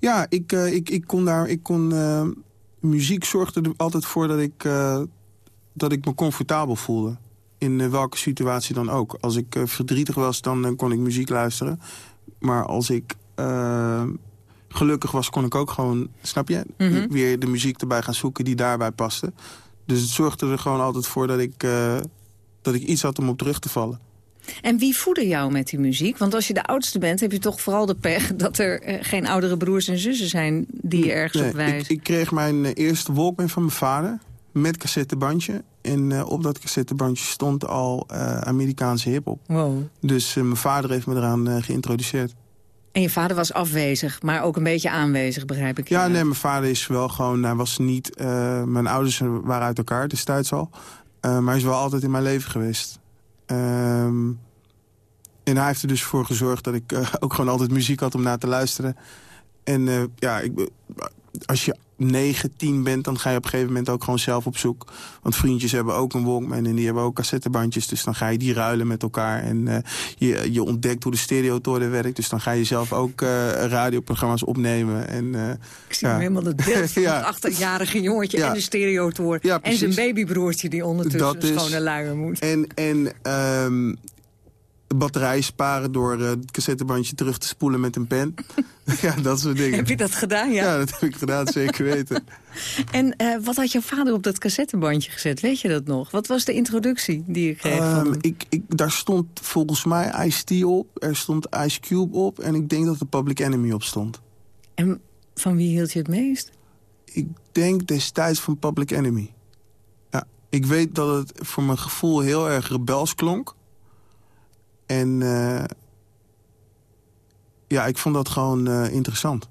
ja, ik, eh, ik, ik kon daar... Ik kon, ehm, muziek zorgde er altijd voor dat ik, eh, dat ik me comfortabel voelde. In eh, welke situatie dan ook. Als ik eh, verdrietig was, dan eh, kon ik muziek luisteren. Maar als ik eh, gelukkig was, kon ik ook gewoon... Snap je? Mhm. Weer de muziek erbij gaan zoeken die daarbij paste. Dus het zorgde er gewoon altijd voor dat ik, eh, dat ik iets had om op terug te vallen. En wie voedde jou met die muziek? Want als je de oudste bent, heb je toch vooral de pech... dat er eh, geen oudere broers en zussen zijn die je ergens Nee, op wijzen. ik, ik kreeg mijn eh, eerste Walkman van mijn vader met cassettebandje. En eh, op dat cassettebandje stond al Amerikaanse hiphop. Wow. Dus mijn vader heeft me eraan geïntroduceerd. En je vader was afwezig, maar ook een beetje aanwezig, begrijp ik. Ja, nee, mijn vader is wel gewoon... Hij was niet... mijn ouders waren uit elkaar destijds al. Maar hij is wel altijd in mijn leven geweest. Ehm, en hij heeft er dus voor gezorgd dat ik eh, ook gewoon altijd muziek had om naar te luisteren. En eh, ja, ik, als je negen, tien bent... dan ga je op een gegeven moment ook gewoon zelf op zoek. Want vriendjes hebben ook een Walkman en die hebben ook cassettebandjes. Dus dan ga je die ruilen met elkaar. En uh, je, je ontdekt hoe de stereotoren werkt. Dus dan ga je zelf ook uh, radioprogramma's opnemen. En, uh, Ik zie ja. helemaal het beeld van Ja. het achterjarige jongetje Ja. en de stereotoren. Ja, en zijn babybroertje die ondertussen Dat een schone luier moet. En, en batterijen sparen door eh, het cassettebandje terug te spoelen met een pen. ja, dat soort dingen. Heb je dat gedaan, ja? Ja, dat heb ik gedaan, zeker weten. En eh, wat had jouw vader op dat cassettebandje gezet? Weet je dat nog? Wat was de introductie die je kreeg? van Ehm, ik, ik, daar stond volgens mij Ice-T op, er stond Ice Cube op... en ik denk dat er Public Enemy op stond. En van wie hield je het meest? Ik denk destijds van Public Enemy. Ja, ik weet dat het voor mijn gevoel heel erg rebels klonk. En eh, ja, ik vond dat gewoon eh, interessant.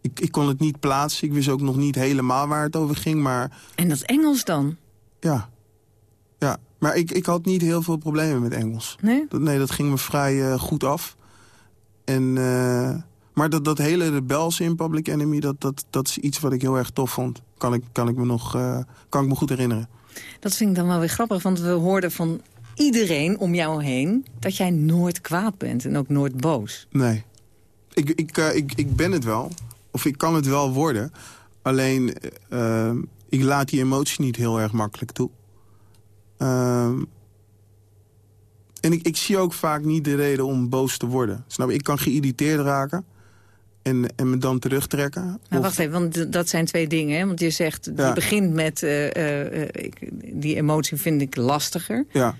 Ik, ik kon het niet plaatsen. Ik wist ook nog niet helemaal waar het over ging, maar... En dat Engels dan? Ja. Ja, maar ik, ik had niet heel veel problemen met Engels. Nee? Dat, nee, dat ging me vrij eh, goed af. En, maar dat, dat hele rebelse in Public Enemy, dat, dat, dat is iets wat ik heel erg tof vond. Kan ik, kan ik me nog kan ik me goed herinneren. Dat vind ik dan wel weer grappig, want we hoorden van iedereen om jou heen... dat jij nooit kwaad bent en ook nooit boos. Nee. Ik, ik, eh, ik, ik ben het wel. Of ik kan het wel worden. Alleen, eh, ik laat die emotie niet heel erg makkelijk toe. Ehm, en ik, ik zie ook vaak niet de reden om boos te worden. Snap je? Ik kan geïrriteerd raken en, en me dan terugtrekken. Maar wacht even, want dat zijn twee dingen. Hè? Want je zegt, Ja. je begint met... eh, ik, die emotie vind ik lastiger. Ja,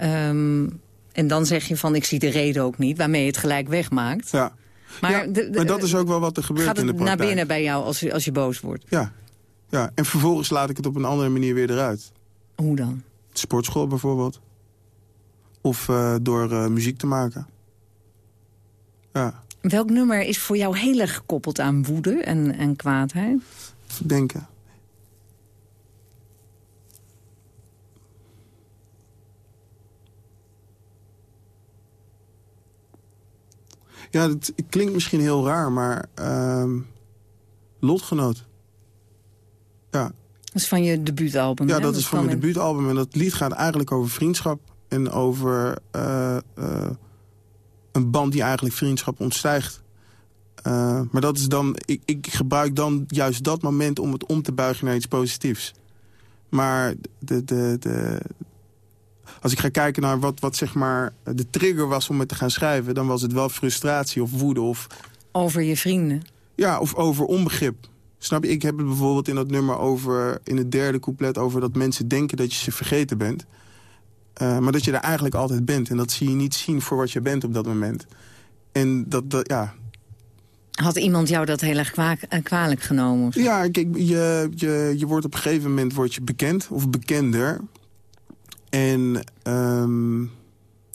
Ehm, en dan zeg je van, ik zie de reden ook niet. Waarmee je het gelijk wegmaakt. ja. Maar, Ja, de- de- maar dat is ook wel wat er gebeurt Gaat in het de naar praktijk. binnen bij jou als, je- als je boos wordt? Ja. ja, en vervolgens laat ik het op een andere manier weer eruit. Hoe dan? Sportschool bijvoorbeeld. Of eh, door eh, muziek te maken. Ja, Welk nummer is voor jou heel erg gekoppeld aan woede en, en kwaadheid? denken. Ja, het klinkt misschien heel raar, maar... ehm, lotgenoot. Ja, Dat is van je debuutalbum. Ja, hè? dat is van mijn in- debuutalbum. En dat lied gaat eigenlijk over vriendschap. En over eh, eh, een band die eigenlijk vriendschap ontstijgt. Eh, maar dat is dan, ik, ik gebruik dan juist dat moment om het om te buigen naar iets positiefs. Maar de, de, de, als ik ga kijken naar wat, wat zeg maar de trigger was om het te gaan schrijven... dan was het wel frustratie of woede of Over je vrienden. ja, of over onbegrip. Snap je? Ik heb het bijvoorbeeld in dat nummer over... in het derde couplet over dat mensen denken dat je ze vergeten bent. Eh, maar dat je er eigenlijk altijd bent. En dat zie je niet zien voor wat je bent op dat moment. En dat, dat ja... Had iemand jou dat heel erg kwa- eh, kwalijk genomen? of? Ja, kijk, je, je, je wordt op een gegeven moment word je bekend of bekender. En ehm,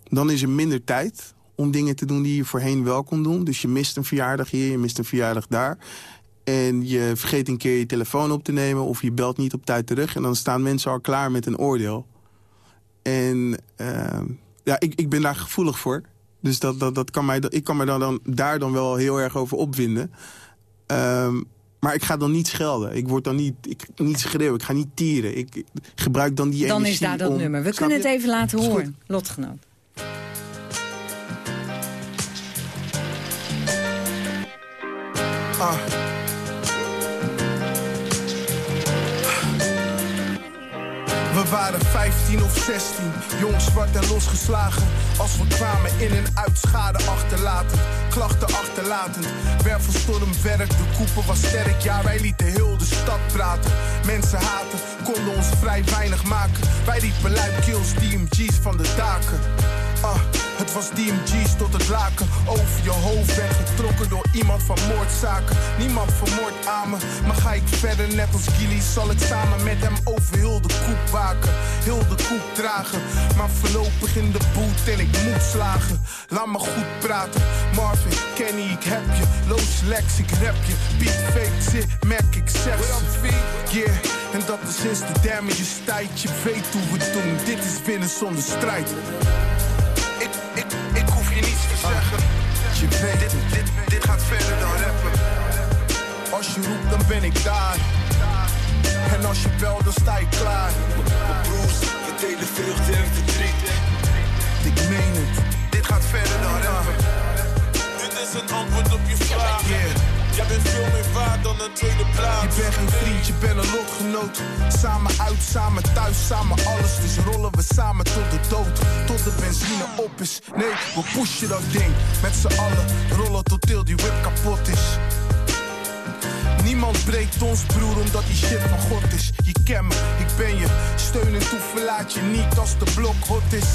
dan is er minder tijd om dingen te doen die je voorheen wel kon doen. Dus je mist een verjaardag hier, je mist een verjaardag daar. En je vergeet een keer je telefoon op te nemen of je belt niet op tijd terug. En dan staan mensen al klaar met een oordeel. En ehm, ja, ik, ik ben daar gevoelig voor. Dus dat, dat, dat kan mij, ik kan me dan, dan, daar dan wel heel erg over opwinden. Ehm, maar ik ga dan niet schelden. Ik word dan niet, ik, niet schreeuwen. Ik ga niet tieren. Ik, ik gebruik dan die Dan energie is daar dat om- nummer. We kunnen het even laten horen. Lotgenoot. Ah. We waren 15 of 16, jong, zwart en losgeslagen. Als we kwamen in en uit schade achterlatend, klachten achterlatend. Wervelstorm werk, de koepel was sterk, ja wij lieten heel de stad praten. Mensen haten, konden ons vrij weinig maken. Wij riepen luid kills, DMG's van de daken. Ah, het was DMG's tot het laken. Over je hoofd werd getrokken door iemand van moordzaken. Niemand vermoord aan me, maar ga ik verder net als Gilly... zal ik samen met hem over heel de koep waken. Heel de koep dragen, maar voorlopig in de boet en ik moet slagen. Laat me goed praten, Marvin, Kenny, ik heb je. Loos Lex, ik rap je. Beat fake zit, merk ik zeg ze. Yeah, en dat is sinds de damages tijd. Je weet hoe we doen, dit is winnen zonder strijd. Ik, ik, ik hoef je niets te zeggen. Je weet dit, dit, dit gaat verder dan rappen. Als je roept, dan ben ik daar. En als je belt, dan sta je klaar. Broers, we delen vreugde en verdriet. Ik meen het, dit gaat verder dan rappen. Dit is een antwoord op je vraag. Jij bent veel meer waard dan een tweede plaats. Je bent geen vriend, je bent een lotgenoot. Samen uit, samen thuis, samen alles. Dus rollen we samen tot de dood. Tot de benzine op is. Nee, we pushen dat ding met z'n allen. Rollen tot heel die whip kapot is. Niemand breekt ons broer omdat die shit van God is. Je kent me, ik ben je. Steun en toe verlaat je niet als de blok hot is.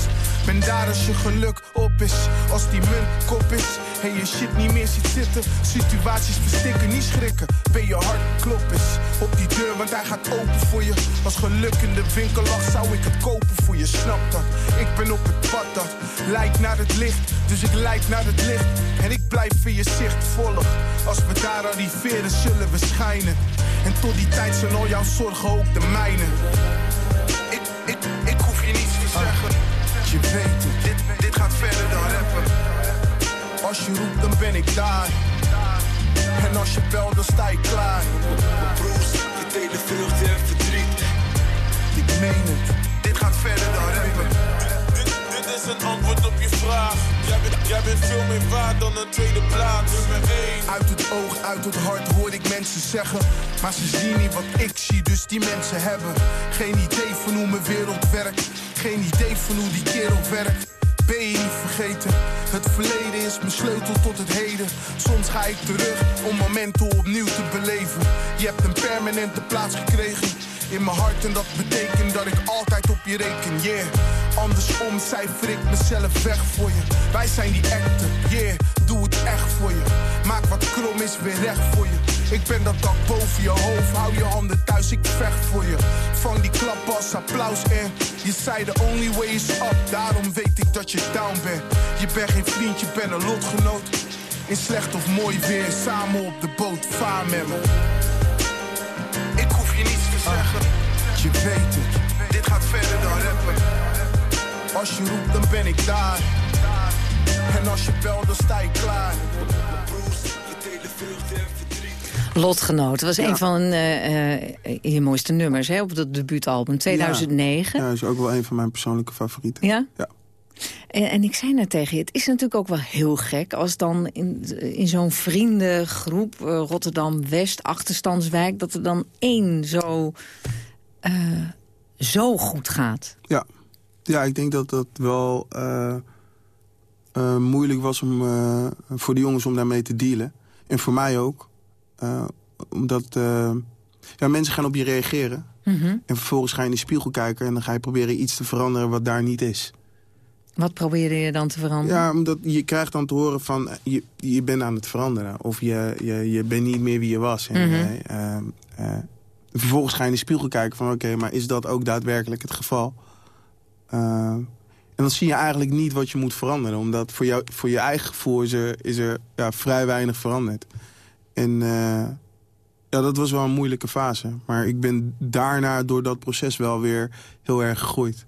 Ben daar als je geluk op is. Als die munt kop is. En je shit niet meer ziet zitten. Situaties verstikken, niet schrikken. Ben je hart klop is. Op die deur, want hij gaat open voor je. Als geluk in de winkel lag, zou ik het kopen voor je. Snap dat? Ik ben op het pad dat lijkt naar het licht. Dus ik leid naar het licht. En ik blijf in je zicht volg. Als we daar arriveren, zullen we schijnen. En tot die tijd zijn al jouw zorgen ook de mijne. Ik, ik, ik hoef je niets te zeggen. Je weet het, dit, dit gaat verder dan rappen. Als je roept, dan ben ik daar. En als je belt, dan sta je klaar. Broers, we delen vreugde en verdriet. Ik meen het, dit gaat verder dan rappen. Dit, dit is een antwoord op je vraag. Jij bent, jij bent veel meer waard dan een tweede plaats. Nummer 1. Uit het oog, uit het hart hoor ik mensen zeggen. Maar ze zien niet wat ik zie, dus die mensen hebben geen idee van hoe mijn wereld werkt. Geen idee van hoe die kerel werkt. Ben je niet vergeten? Het verleden is mijn sleutel tot het heden. Soms ga ik terug om momenten opnieuw te beleven. Je hebt een permanente plaats gekregen in mijn hart en dat betekent dat ik altijd op je reken, yeah. Andersom cijfer ik mezelf weg voor je. Wij zijn die echte, yeah. Doe het echt voor je. Maak wat krom is weer recht voor je. Ik ben dat dak boven je hoofd, hou je handen thuis, ik vecht voor je. Vang die klap als applaus en je zei the only way is up. Daarom weet ik dat je down bent. Je bent geen vriend, je bent een lotgenoot. In slecht of mooi weer, samen op de boot, vaar met me. Ik hoef je niets te zeggen. Je weet het, dit gaat verder dan rappen. Als je roept, dan ben ik daar. En als je belt, dan sta je klaar. Broers, en verdriet. Lotgenoot, dat was een van eh, eh, je mooiste nummers hè, op dat debuutalbum 2009. Ja, dat is ook wel een van mijn persoonlijke favorieten. Ja? Ja. En, en ik zei net tegen je, het is natuurlijk ook wel heel gek... als dan in, in zo'n vriendengroep eh, Rotterdam-West, achterstandswijk... dat er dan één zo, zo goed gaat. Ja. ja, ik denk dat dat wel moeilijk was om, voor de jongens om daarmee te dealen. En voor mij ook. Eh, omdat eh, ja, mensen gaan op je reageren. Mhm. En vervolgens ga je in de spiegel kijken... en dan ga je proberen iets te veranderen wat daar niet is. Wat probeerde je dan te veranderen? Ja, omdat je krijgt dan te horen van... eh, je, je bent aan het veranderen. Of je, je, je bent niet meer wie je was. En, Mhm. eh, eh, eh, vervolgens ga je in de spiegel kijken van... oké, maar is dat ook daadwerkelijk het geval? En dan zie je eigenlijk niet wat je moet veranderen. Omdat voor, jou, voor je eigen gevoel is er, is er ja, vrij weinig veranderd. En eh, ja, dat was wel een moeilijke fase. Maar ik ben daarna door dat proces wel weer heel erg gegroeid.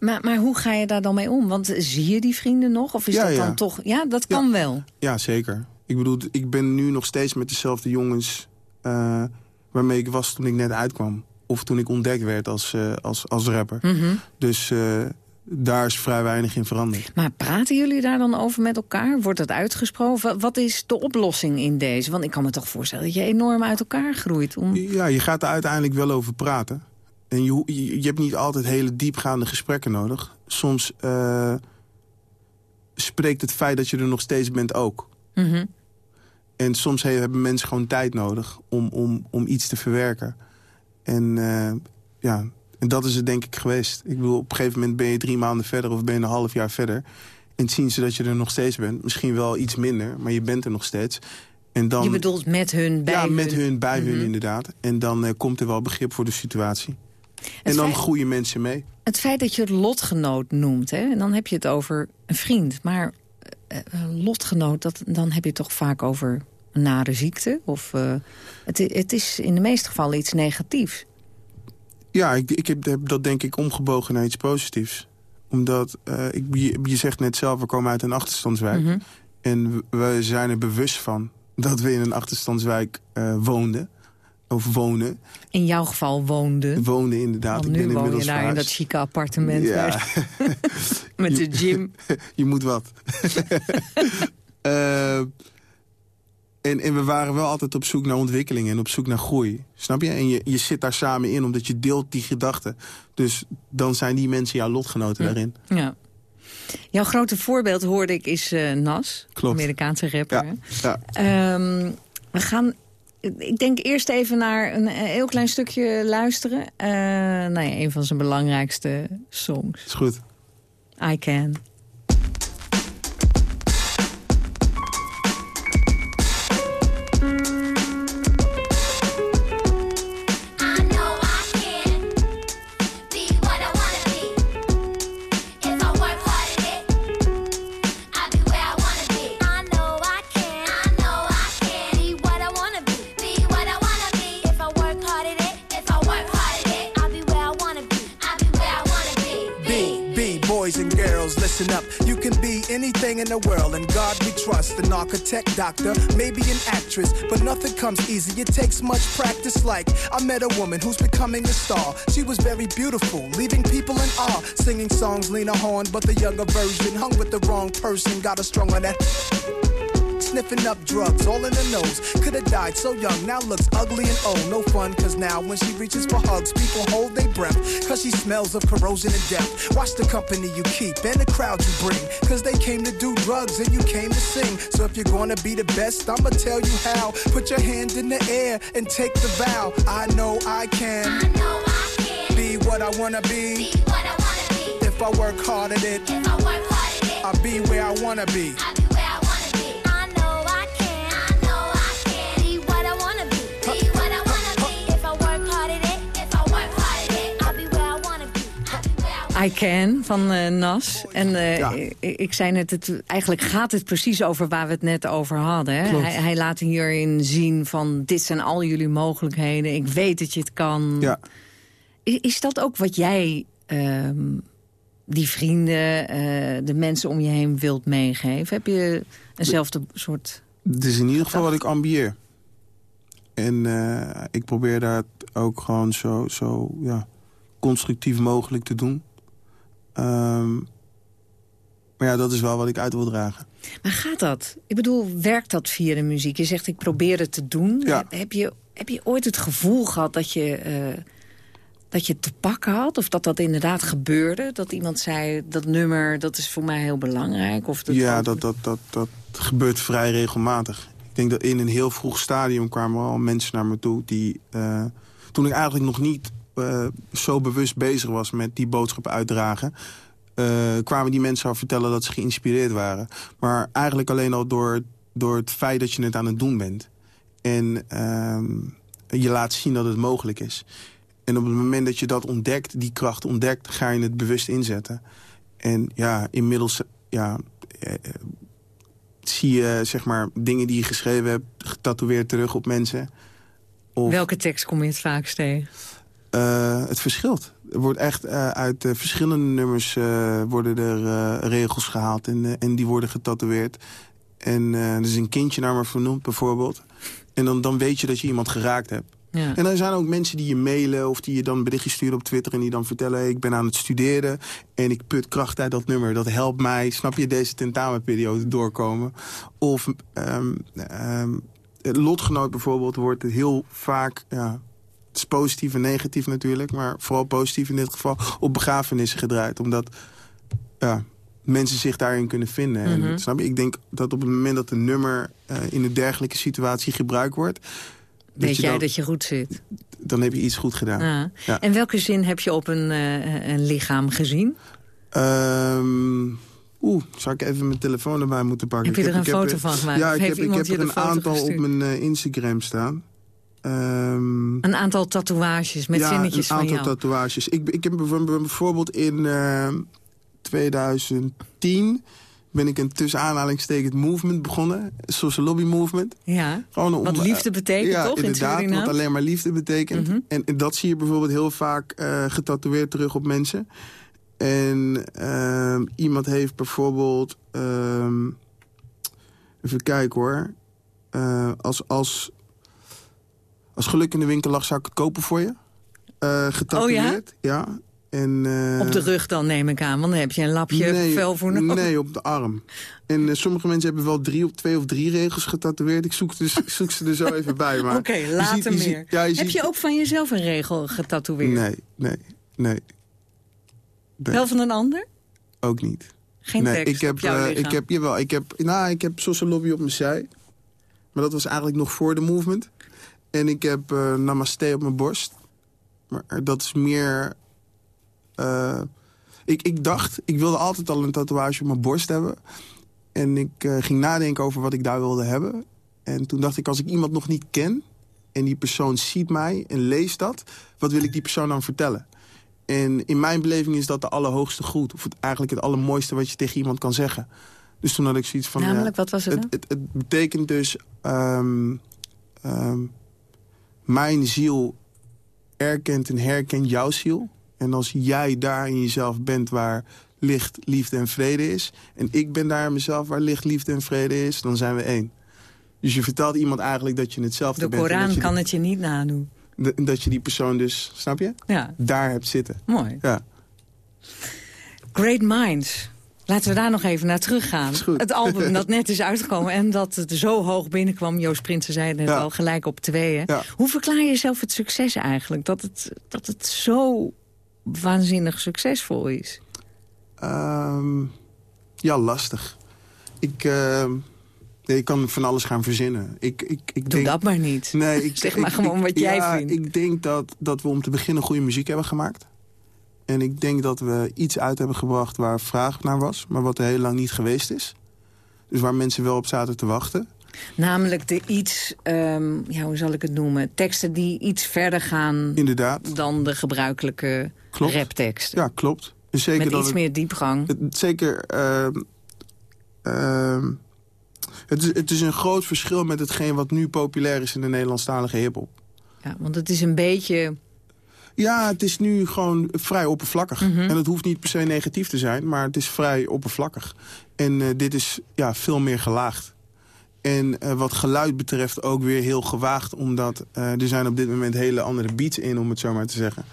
Maar, maar hoe ga je daar dan mee om? Want zie je die vrienden nog? Of is Ja, dat ja. dan toch... Ja, dat kan wel. Ja, zeker. Ik bedoel, ik ben nu nog steeds met dezelfde jongens... eh, waarmee ik was toen ik net uitkwam. Of toen ik ontdekt werd als, eh, als, als rapper. Mhm. Dus daar is vrij weinig in veranderd. Maar praten jullie daar dan over met elkaar? Wordt het uitgesproken? Wa- Wat is de oplossing in deze? Want ik kan me toch voorstellen dat je enorm uit elkaar groeit. Om... Ja, je gaat er uiteindelijk wel over praten. En je, je, je hebt niet altijd hele diepgaande gesprekken nodig. Soms eh, spreekt het feit dat je er nog steeds bent ook. Mhm. En soms he- hebben mensen gewoon tijd nodig om, om, om iets te verwerken. En eh, ja, en dat is het denk ik geweest. Ik bedoel, op een gegeven moment ben je drie maanden verder of ben je een half jaar verder. En zien ze dat je er nog steeds bent. Misschien wel iets minder, maar je bent er nog steeds. En dan, Je bedoelt met hun, bij ja, met hun. hun, bij hun Mhm. inderdaad. En dan eh, komt er wel begrip voor de situatie. en dan feit- groeien mensen mee. Het feit dat je het lotgenoot noemt, hè, en dan heb je het over een vriend. Maar eh, een lotgenoot, dat, dan heb je het toch vaak over een nare ziekte? Of, eh, het, het is in de meeste gevallen iets negatiefs. Ja, ik, ik heb, heb dat denk ik omgebogen naar iets positiefs. Omdat, eh, ik, je, je zegt net zelf, we komen uit een achterstandswijk. Mhm. En we, zijn er bewust van dat we in een achterstandswijk eh, woonden. Of wonen. In jouw geval woonde. Woonde inderdaad. Want ik nu ben woon je daar in dat chique appartement. Ja. waar- met de gym. je moet wat. Eh, en, en we waren wel altijd op zoek naar ontwikkeling en op zoek naar groei. Snap je? En je, je zit daar samen in, omdat je deelt die gedachten. Dus dan zijn die mensen jouw lotgenoten daarin. Ja. Jouw grote voorbeeld hoorde ik is eh, Nas, Klopt. Amerikaanse rapper. hè? Ja. Ehm, we gaan, ik denk eerst even naar een, heel klein stukje luisteren. Eh nou ja, een van zijn belangrijkste songs. Is goed. I Can. In the world, and God we trust. An architect, doctor, maybe an actress, but nothing comes easy. It takes much practice. Like, I met a woman who's becoming a star. She was very beautiful, leaving people in awe. Singing songs, Lena Horne, but the younger version hung with the wrong person. Got her strung on that. Sniffing up drugs, all in her nose. Could have died so young, now looks ugly and old. No fun, cause now when she reaches for hugs, people hold their breath. Cause she smells of corrosion and death. Watch the company you keep and the crowd you bring. Cause they came to do drugs and you came to sing. So if you're gonna be the best, I'ma tell you how. Put your hand in the air and take the vow. I know I can. I know I can. Be what I wanna be. be what I wanna be. If I work hard at it. I'll be where I wanna be. I Can van eh, Nas. En eh, ik, ik zei net, het, eigenlijk gaat het precies over waar we het net over hadden. Hè? Hij, hij laat hierin zien van dit zijn al jullie mogelijkheden. Ik weet dat je het kan. Ja. Is, is dat ook wat jij ehm, die vrienden, eh, de mensen om je heen wilt meegeven? Heb je eenzelfde soort... Het is in ieder geval wat ik ambieer. En ik probeer dat ook gewoon zo, zo ja, constructief mogelijk te doen. Ehm, maar ja, dat is wel wat ik uit wil dragen. Maar gaat dat? Ik bedoel, werkt dat via de muziek? Je zegt, ik probeer het te doen. Ja. Heb, je, heb je ooit het gevoel gehad dat je, eh, dat je te pakken had? Of dat dat inderdaad gebeurde? Dat iemand zei, dat nummer, dat is voor mij heel belangrijk? Of dat ja, dat, dat, dat, dat gebeurt vrij regelmatig. Ik denk dat in een heel vroeg stadium kwamen al mensen naar me toe... die eh, toen ik eigenlijk nog niet eh, zo bewust bezig was met die boodschap uitdragen... eh, kwamen die mensen al vertellen dat ze geïnspireerd waren. Maar eigenlijk alleen al door, door het feit dat je het aan het doen bent. En ehm, je laat zien dat het mogelijk is. En op het moment dat je dat ontdekt, die kracht ontdekt... ga je het bewust inzetten. En ja, inmiddels... Ja, eh, zie je zeg maar, dingen die je geschreven hebt... getatoeëerd terug op mensen. Welke tekst kom je het vaakst tegen? Eh, het verschilt. Er wordt echt eh, uit eh, verschillende nummers worden er regels gehaald en, en die worden getatoeëerd. En er is een kindje naar me vernoemd bijvoorbeeld. En dan, dan weet je dat je iemand geraakt hebt. Ja. En er zijn ook mensen die je mailen of die je dan berichtjes sturen op Twitter... en die dan vertellen, hey, ik ben aan het studeren en ik put kracht uit dat nummer. Dat helpt mij, snap je, deze tentamenperiode doorkomen. Of ehm ehm, lotgenoot bijvoorbeeld wordt heel vaak... Ja, het is positief en negatief natuurlijk, maar vooral positief in dit geval... op begrafenissen gedraaid, omdat ja, mensen zich daarin kunnen vinden. Mhm. En, snap je? Ik denk dat op het moment dat een nummer eh, in een dergelijke situatie gebruikt wordt... Weet jij dan- dat je goed zit? dan heb je iets goed gedaan. Ja. Ja. En welke zin heb je op een, eh, een lichaam gezien? Ehm, Oeh, zou ik even mijn telefoon erbij moeten pakken? Heb je er een foto van gemaakt? Ja, ik heb, ik heb er een aantal gestuurd? op mijn eh, Instagram staan. Ehm, Een aantal tatoeages met ja, zinnetjes een van aantal jou. tatoeages. Ik, ik heb bijvoorbeeld in ehm, 2010 ben ik een tussen aanhalingstekens movement begonnen. Social lobby movement. Ja, Gewoon om, wat liefde eh, betekent ja, toch in inderdaad, Suriname? wat alleen maar liefde betekent. Mhm. en, en dat zie je bijvoorbeeld heel vaak eh, getatoeëerd terug op mensen. En ehm, iemand heeft bijvoorbeeld... ehm, even kijken hoor. Eh, als, als, Als geluk in de winkel lag, zou ik het kopen voor je. Uh, getatoeëerd. ja? En, uh, op de rug dan, neem ik aan. Want dan heb je een lapje nee, vel voor nodig. Nee, op de arm. En uh, sommige mensen hebben wel drie, op twee of drie regels getatoeëerd. Ik zoek, dus, zoek ze er zo even bij. Oké, okay, later meer. Ziet, ja, je heb je ook van jezelf een regel getatoeëerd? Nee, nee, nee. nee. Wel van een ander? Ook niet. Geen nee, tekst ik heb, uh, ik heb, jawel, ik heb, nou, ik heb Sosa Lobby op mijn zij. Maar dat was eigenlijk nog voor de movement. En ik heb uh, Namaste op mijn borst. Maar dat is meer... Uh, ik, ik dacht, ik wilde altijd al een tatoeage op mijn borst hebben. En ik uh, ging nadenken over wat ik daar wilde hebben. En toen dacht ik, als ik iemand nog niet ken... en die persoon ziet mij en leest dat... wat wil ik die persoon dan vertellen? En in mijn beleving is dat de allerhoogste groet. Of het, eigenlijk het allermooiste wat je tegen iemand kan zeggen. Dus toen had ik zoiets van... Namelijk, wat was het? Het, het, betekent dus... Um, um, mijn ziel erkent en herkent jouw ziel. En als jij daar in jezelf bent waar licht, liefde en vrede is... en ik ben daar in mezelf waar licht, liefde en vrede is... dan zijn we één. Dus je vertelt iemand eigenlijk dat je hetzelfde bent. De Koran kan het je niet nadoen. Dat je die persoon dus, snap je? Ja. Daar hebt zitten. Mooi. Ja. Great Minds. Laten we daar nog even naar teruggaan. Het album dat net is uitgekomen en dat het zo hoog binnenkwam. Joost Prinsen zei het net al, gelijk op tweeën. Hoe verklaar je zelf het succes eigenlijk? Dat het, dat het zo waanzinnig succesvol is? Um, ja, lastig. Ik... Uh... Nee, ik kan van alles gaan verzinnen. Ik, ik, ik Doe denk, dat maar niet. Nee, ik, zeg maar gewoon wat jij ja, vindt. Ik denk dat, dat we om te beginnen goede muziek hebben gemaakt. En ik denk dat we iets uit hebben gebracht waar vraag naar was... maar wat er heel lang niet geweest is. Dus waar mensen wel op zaten te wachten. Namelijk de iets, um, ja, hoe zal ik het noemen... teksten die iets verder gaan Inderdaad. dan de gebruikelijke klopt. rapteksten. Ja, klopt. Dus zeker Met dat iets het, meer diepgang. Het, zeker... Uh, uh, het, is, het is een groot verschil met hetgeen wat nu populair is in de Nederlandstalige hiphop. Ja, want het is een beetje... Ja, het is nu gewoon vrij oppervlakkig. Mhm. En het hoeft niet per se negatief te zijn, maar het is vrij oppervlakkig. En uh, dit is ja, veel meer gelaagd. En uh, wat geluid betreft ook weer heel gewaagd... omdat uh, er zijn op dit moment hele andere beats in, om het zo maar te zeggen.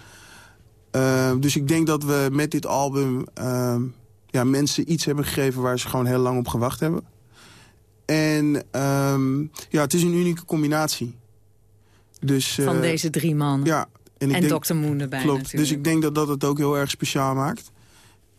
dus ik denk dat we met dit album ehm, ja, mensen iets hebben gegeven... waar ze gewoon heel lang op gewacht hebben. En um, ja, het is een unieke combinatie. Dus, Van deze drie mannen. Ja, en, en denk, Dr. Moon erbij Klopt, natuurlijk. dus ik denk dat dat het ook heel erg speciaal maakt.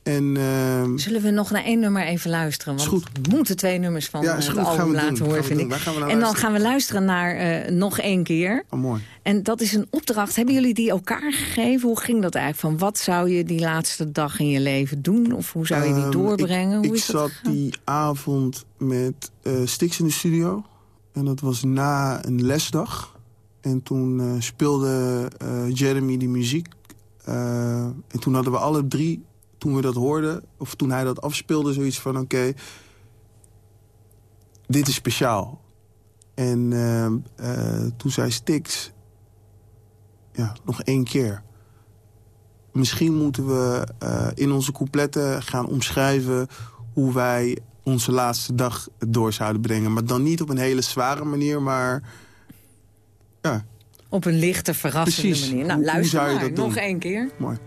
En, uh, Zullen we nog naar één nummer even luisteren? Want goed. we moeten twee nummers van ja, het goed, album laten doen. horen, vind ik. en dan luisteren? gaan we luisteren naar uh, Nog één keer. Oh, mooi. En dat is een opdracht. Hebben jullie die elkaar gegeven? Hoe ging dat eigenlijk? Van wat zou je die laatste dag in je leven doen? Of hoe zou je die um, doorbrengen? Ik, hoe ik is zat gegaan? die avond met uh, Stix in de studio. En dat was na een lesdag. En toen uh, speelde uh, Jeremy die muziek. Uh, en toen hadden we alle drie, toen we dat hoorden... of toen hij dat afspeelde, zoiets van... oké, dit is speciaal. En toen zei Stix... ja, nog één keer. Misschien moeten we in onze coupletten gaan omschrijven... hoe wij onze laatste dag door zouden brengen. Maar dan niet op een hele zware manier, maar... Ja, op een lichte, verrassende Precies. manier. Nou, Hoe- hoe luister maar. Nog één keer. Mooi.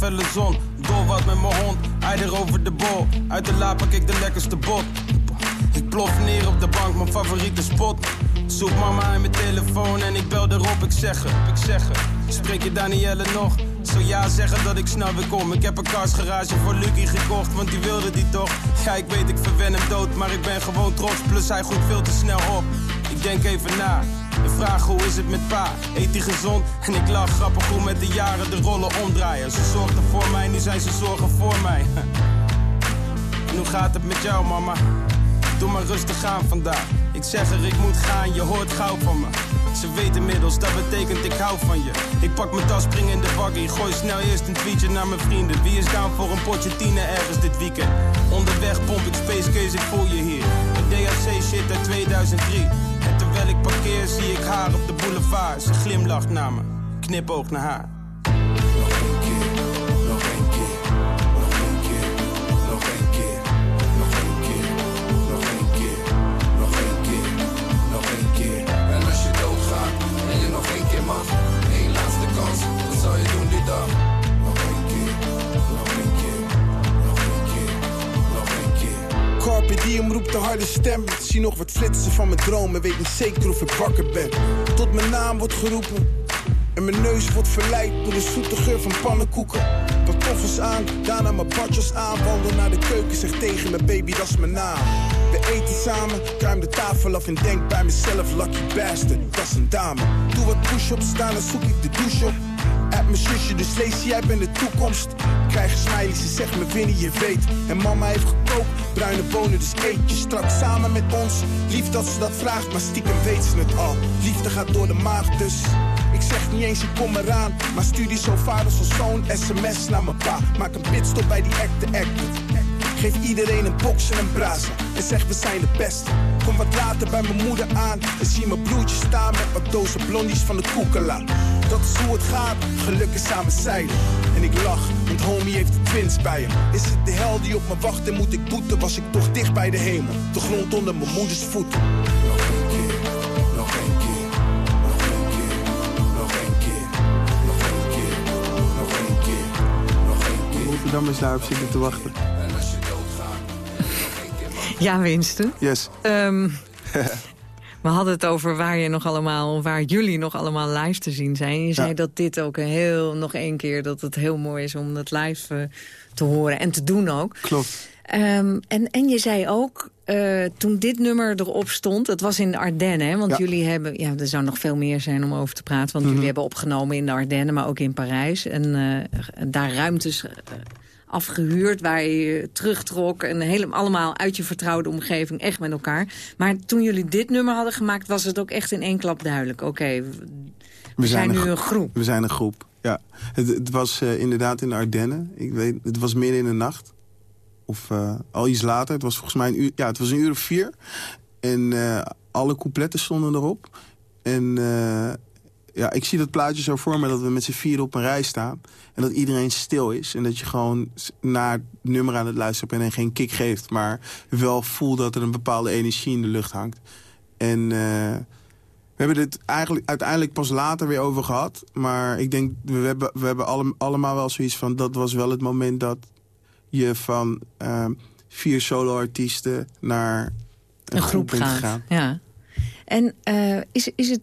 Felle zon. Door wat met mijn hond, hij er over de bol. Uit de la pak ik de lekkerste bot. Ik plof neer op de bank, mijn favoriete spot. Zoek mama in mijn telefoon en ik bel erop, ik zeg het, ik zeg het. Spreek je Danielle nog? Zo ja zeggen dat ik snel weer kom. Ik heb een karsgarage voor Lucky gekocht, want die wilde die toch. Ja, ik weet, ik verwen hem dood, maar ik ben gewoon trots. Plus hij groeit veel te snel op. Ik denk even na. De vraag hoe is het met pa? Eet hij gezond? En ik lach grappig hoe met de jaren de rollen omdraaien. Ze zorgden voor mij, nu zijn ze zorgen voor mij. En hoe gaat het met jou, mama? Doe maar rustig aan vandaag. Ik zeg er, ik moet gaan, je hoort gauw van me. Ze weten inmiddels, dat betekent ik hou van je. Ik pak mijn tas, spring in de buggy. Gooi snel eerst een tweetje naar mijn vrienden. Wie is down voor een potje tiener ergens dit weekend? Onderweg pomp ik Space Case, ik voel je hier. Een DHC shit uit 2003. Terwijl ik parkeer, zie ik haar op de boulevard. Ze glimlacht naar me, knipoog naar haar. Carpe diem roept de harde stem. Zie nog wat flitsen van mijn dromen, weet niet zeker of ik wakker ben. Tot mijn naam wordt geroepen. En mijn neus wordt verleid door de zoete geur van pannenkoeken. Pantoffels aan, daarna mijn badjes aan. Wandel naar de keuken, zeg tegen mijn baby, dat is mijn naam. We eten samen, kruim de tafel af en denk bij mezelf, lucky bastard, dat is een dame. Doe wat push-ups, dan zoek ik de douche op. Mijn zusje, dus lees jij bent de toekomst. Krijg een smiley, ze zegt me Winnie, je weet. En mama heeft gekookt, bruine bonen, dus eet je strak samen met ons. Lief dat ze dat vraagt, maar stiekem weet ze het al. Liefde gaat door de maag, dus ik zeg niet eens ik kom eraan. Maar stuur die zo vader zo'n zoon sms naar mijn pa. Maak een pitstop bij die act act. Geef iedereen een box en een brazen. En zeg we zijn de beste. Kom wat later bij mijn moeder aan. En zie mijn broertje staan met wat dozen blondies van de koekela. Dat is hoe het gaat, geluk is samen zeilen. En ik lach, want homie heeft de twins bij hem. Is het de hel die op me wacht en moet ik boeten? Was ik toch dicht bij de hemel? De grond onder mijn moeders voeten. Nog één keer, nog één keer, nog één keer, nog één keer, nog één keer, nog één keer, nog één keer. Rotterdammers daarop zitten te wachten. En als je doodgaat, Ja, Winston. Yes. Ehm, we hadden het over waar, je nog allemaal, waar jullie nog allemaal live te zien zijn. Je zei dat dit ook een heel, nog één keer, dat het heel mooi is om dat live eh, te horen en te doen ook. Klopt. Ehm, en, en je zei ook, eh, toen dit nummer erop stond... het was in de Ardennen, hè? want Ja. jullie hebben... ja, er zou nog veel meer zijn om over te praten... want jullie hebben opgenomen in de Ardennen, maar ook in Parijs. En eh, daar ruimtes afgehuurd waar je je terugtrok... en helemaal allemaal uit je vertrouwde omgeving, echt met elkaar. Maar toen jullie dit nummer hadden gemaakt... was het ook echt in één klap duidelijk. Oké, we, zijn, nu een groep. We zijn een groep, ja. Het, het was eh, inderdaad in de Ardennen. Ik weet, het was midden in de nacht. Of eh, al iets later. Het was volgens mij een uur, ja, het was een uur of vier. En eh, alle coupletten stonden erop. En ja, ik zie dat plaatje zo voor me dat we met z'n vieren op een rij staan. En dat iedereen stil is. En dat je gewoon naar het nummer aan het luisteren bent en geen kick geeft. Maar wel voelt dat er een bepaalde energie in de lucht hangt. En... eh, we hebben dit eigenlijk uiteindelijk pas later weer over gehad. Maar ik denk, we hebben, we hebben alle- allemaal wel zoiets van... dat was wel het moment dat je van ehm, vier solo-artiesten naar een, een groep bent gaat. gegaan. Ja. En eh, is, is het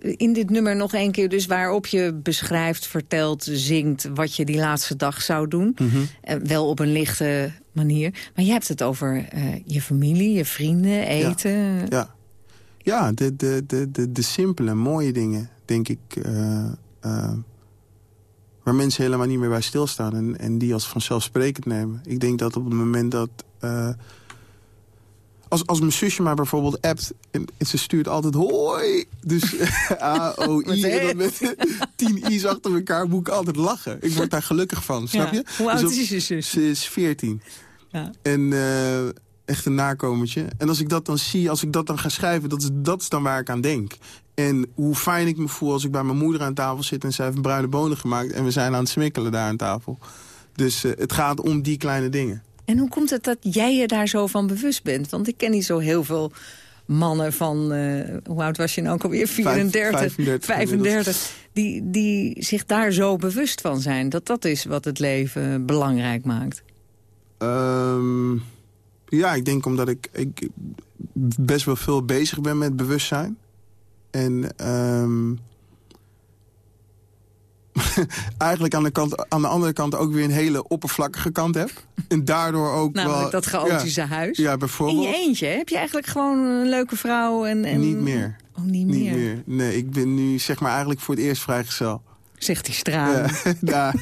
in dit nummer nog een keer dus waarop je beschrijft, vertelt, zingt... wat je die laatste dag zou doen? Eh, wel op een lichte manier. Maar je hebt het over eh, je familie, je vrienden, eten. Ja, ja de, de, de, de, de simpele, mooie dingen, denk ik... eh, waar mensen helemaal niet meer bij stilstaan... en, en die als vanzelfsprekend nemen. Ik denk dat op het moment dat... als, als mijn zusje maar bijvoorbeeld appt... en, en ze stuurt altijd hoi... dus A-O-I... en dan met tien i's achter elkaar moet ik altijd lachen. Ik word daar gelukkig van, snap je? Hoe oud Dus op- is je zus? Ze is veertien. Ja. En eh, echt een nakomertje. En als ik dat dan zie, als ik dat dan ga schrijven... Dat is, dat is dan waar ik aan denk. En hoe fijn ik me voel als ik bij mijn moeder aan tafel zit... en zij heeft bruine bonen gemaakt... en we zijn aan het smikkelen daar aan tafel. Dus eh, het gaat om die kleine dingen. En hoe komt het dat jij je daar zo van bewust bent? Want ik ken niet zo heel veel mannen van, eh, hoe oud was je nou ook alweer? 34, 35 35, die, die zich daar zo bewust van zijn. Dat dat is wat het leven belangrijk maakt. Ehm, ja, ik denk omdat ik, ik best wel veel bezig ben met bewustzijn. En ehm, eigenlijk aan de, kant, aan de andere kant ook weer een hele oppervlakkige kant heb. En daardoor ook Namelijk wel... dat chaotische ja, huis. Ja, In bijvoorbeeld. je eentje, heb je eigenlijk gewoon een leuke vrouw? En, en... Niet meer. Oh, niet meer. Niet meer. Nee, ik ben nu zeg maar eigenlijk voor het eerst vrijgezel. Zegt hij stralen. Ja, ja.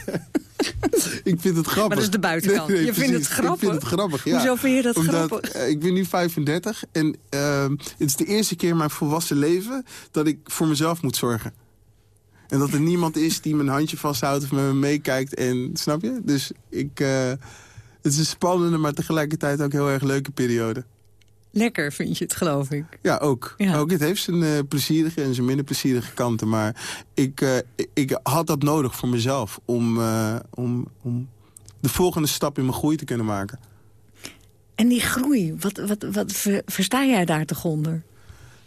ik vind het grappig. Maar dat is de buitenkant. Je vindt het grappig? Ik vind het grappig, ja. Hoezo vind je dat Omdat, grappig? eh, ik ben nu 35 en ehm, het is de eerste keer in mijn volwassen leven... dat ik voor mezelf moet zorgen. En dat er niemand is die mijn handje vasthoudt of met me meekijkt. En, snap je? Dus ik, eh, het is een spannende, maar tegelijkertijd ook heel erg leuke periode. Lekker vind je het, geloof ik. Ja, ook. ook het heeft zijn eh, plezierige en zijn minder plezierige kanten. Maar ik, eh, ik, had dat nodig voor mezelf. Om, om, om de volgende stap in mijn groei te kunnen maken. En die groei, wat, wat, wat ver- versta jij daar toch onder?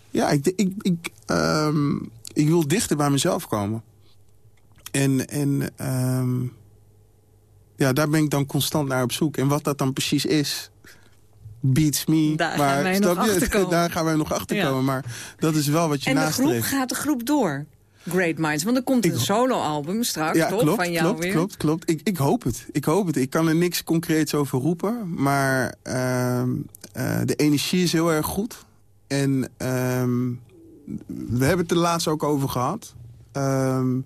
Ja, ik, ik, ik, ehm, ik wil dichter bij mezelf komen. En, en ehm, ja, daar ben ik dan constant naar op zoek. En wat dat dan precies is, beats me. Daar maar, gaan wij nog achterkomen. Daar gaan wij nog achter Ja. komen. Maar dat is wel wat je En de groep gaat de groep door. Great Minds, want er komt een soloalbum straks, Ja, toch? klopt, van jou klopt, weer. klopt, klopt. Ik, ik hoop het. Ik hoop het. Ik kan er niks concreets over roepen. Maar ehm, eh, de energie is heel erg goed. En ehm, we hebben het er laatst ook over gehad. Ehm,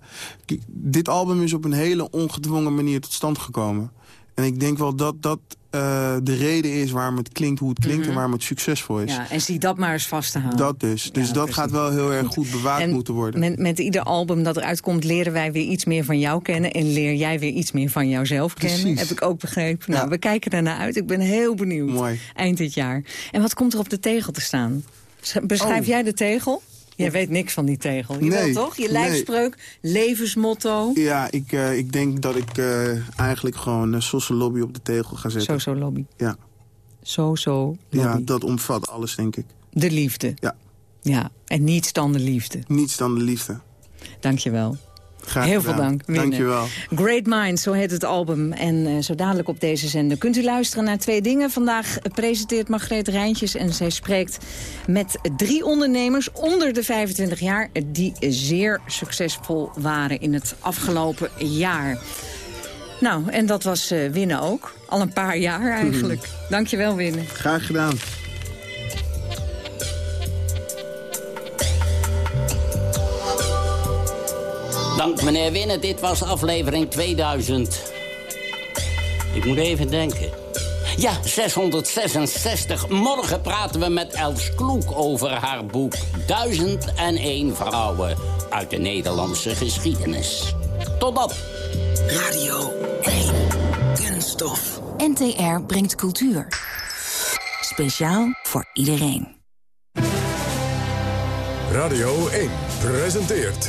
dit album is op een hele ongedwongen manier tot stand gekomen. En ik denk wel dat dat eh, de reden is waarom het klinkt hoe het klinkt... Mhm. en waarom het succesvol is. Ja, en zie dat maar eens vast te houden. Dat dus. Dus Ja, dat precies. gaat wel heel erg goed bewaakt En moeten worden. Met, met ieder album dat eruit komt, leren wij weer iets meer van jou kennen... en leer jij weer iets meer van jouzelf kennen. Precies. Heb ik ook begrepen. Nou, we kijken ernaar uit. Ik ben heel benieuwd. Mooi. Eind dit jaar. En wat komt er op de tegel te staan? Sch- Beschrijf Oh. jij de tegel? Jij weet niks van die tegel. Je Nee, wel toch? Je nee. lijfspreuk, levensmotto. Ja, ik, eh, ik denk dat ik eh, eigenlijk gewoon uh, Sosse Lobby op de tegel ga zetten. Zo-zo lobby. Ja. Ja, lobby. dat omvat alles, denk ik. De liefde. Ja. Ja, en niets dan de liefde. Niets dan de liefde. Dank je wel. Graag Heel veel dank. Winne. Dank je wel. Great Minds, zo heet het album. En eh, zo dadelijk op deze zender kunt u luisteren naar twee dingen. Vandaag presenteert Margreet Rijntjes en zij spreekt met drie ondernemers onder de 25 jaar... die zeer succesvol waren in het afgelopen jaar. Nou, en dat was eh Winnen ook. Al een paar jaar eigenlijk. Dank je wel, Winnen. Graag gedaan. Dank meneer Winnen, dit was aflevering 2000. Ik moet even denken. Ja, 666. Morgen praten we met Els Kloek over haar boek... 1001 vrouwen uit de Nederlandse geschiedenis. Tot dan. Radio 1. Kunststof. NTR brengt cultuur. Speciaal voor iedereen. Radio 1 presenteert...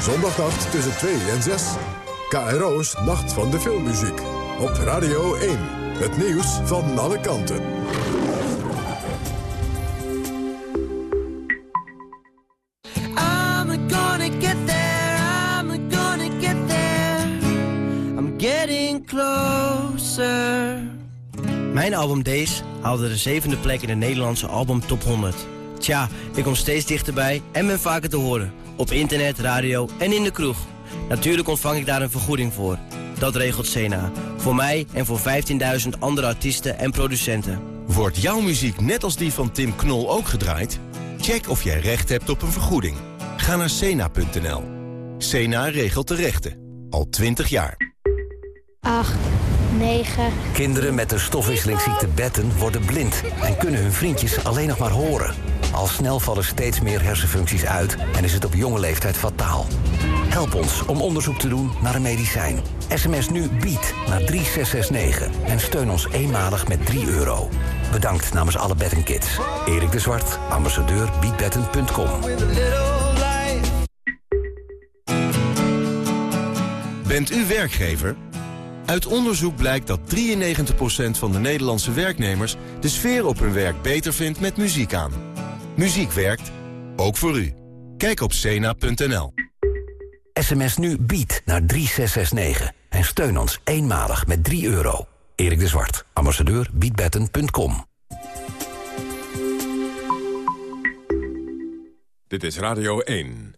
Zondagnacht tussen 2 en 6. KRO's Nacht van de Filmmuziek. Op Radio 1. Het nieuws van alle kanten. I'm gonna get there, I'm gonna get there. I'm getting closer. Mijn album Days haalde de zevende plek in de Nederlandse album Top 100. Tja, ik kom steeds dichterbij en ben vaker te horen. Op internet, radio en in de kroeg. Natuurlijk ontvang ik daar een vergoeding voor. Dat regelt Sena. Voor mij en voor 15.000 andere artiesten en producenten. Wordt jouw muziek net als die van Tim Knol ook gedraaid? Check of jij recht hebt op een vergoeding. Ga naar cena.nl. Cena regelt de rechten. Al 20 jaar. 8, 9. Kinderen met de stofwisselingsziekte Betten worden blind en kunnen hun vriendjes alleen nog maar horen. Al snel vallen steeds meer hersenfuncties uit en is het op jonge leeftijd fataal. Help ons om onderzoek te doen naar een medicijn. SMS nu BIED naar 3669 en steun ons eenmalig met 3 euro. Bedankt namens alle Betten Kids. Erik de Zwart, ambassadeur biedbetten.com. Bent u werkgever? Uit onderzoek blijkt dat 93% van de Nederlandse werknemers... de sfeer op hun werk beter vindt met muziek aan. Muziek werkt, ook voor u. Kijk op cena.nl. SMS nu bied naar 3669 en steun ons eenmalig met 3 euro. Erik de Zwart, ambassadeur biedbetten.com. Dit is Radio 1.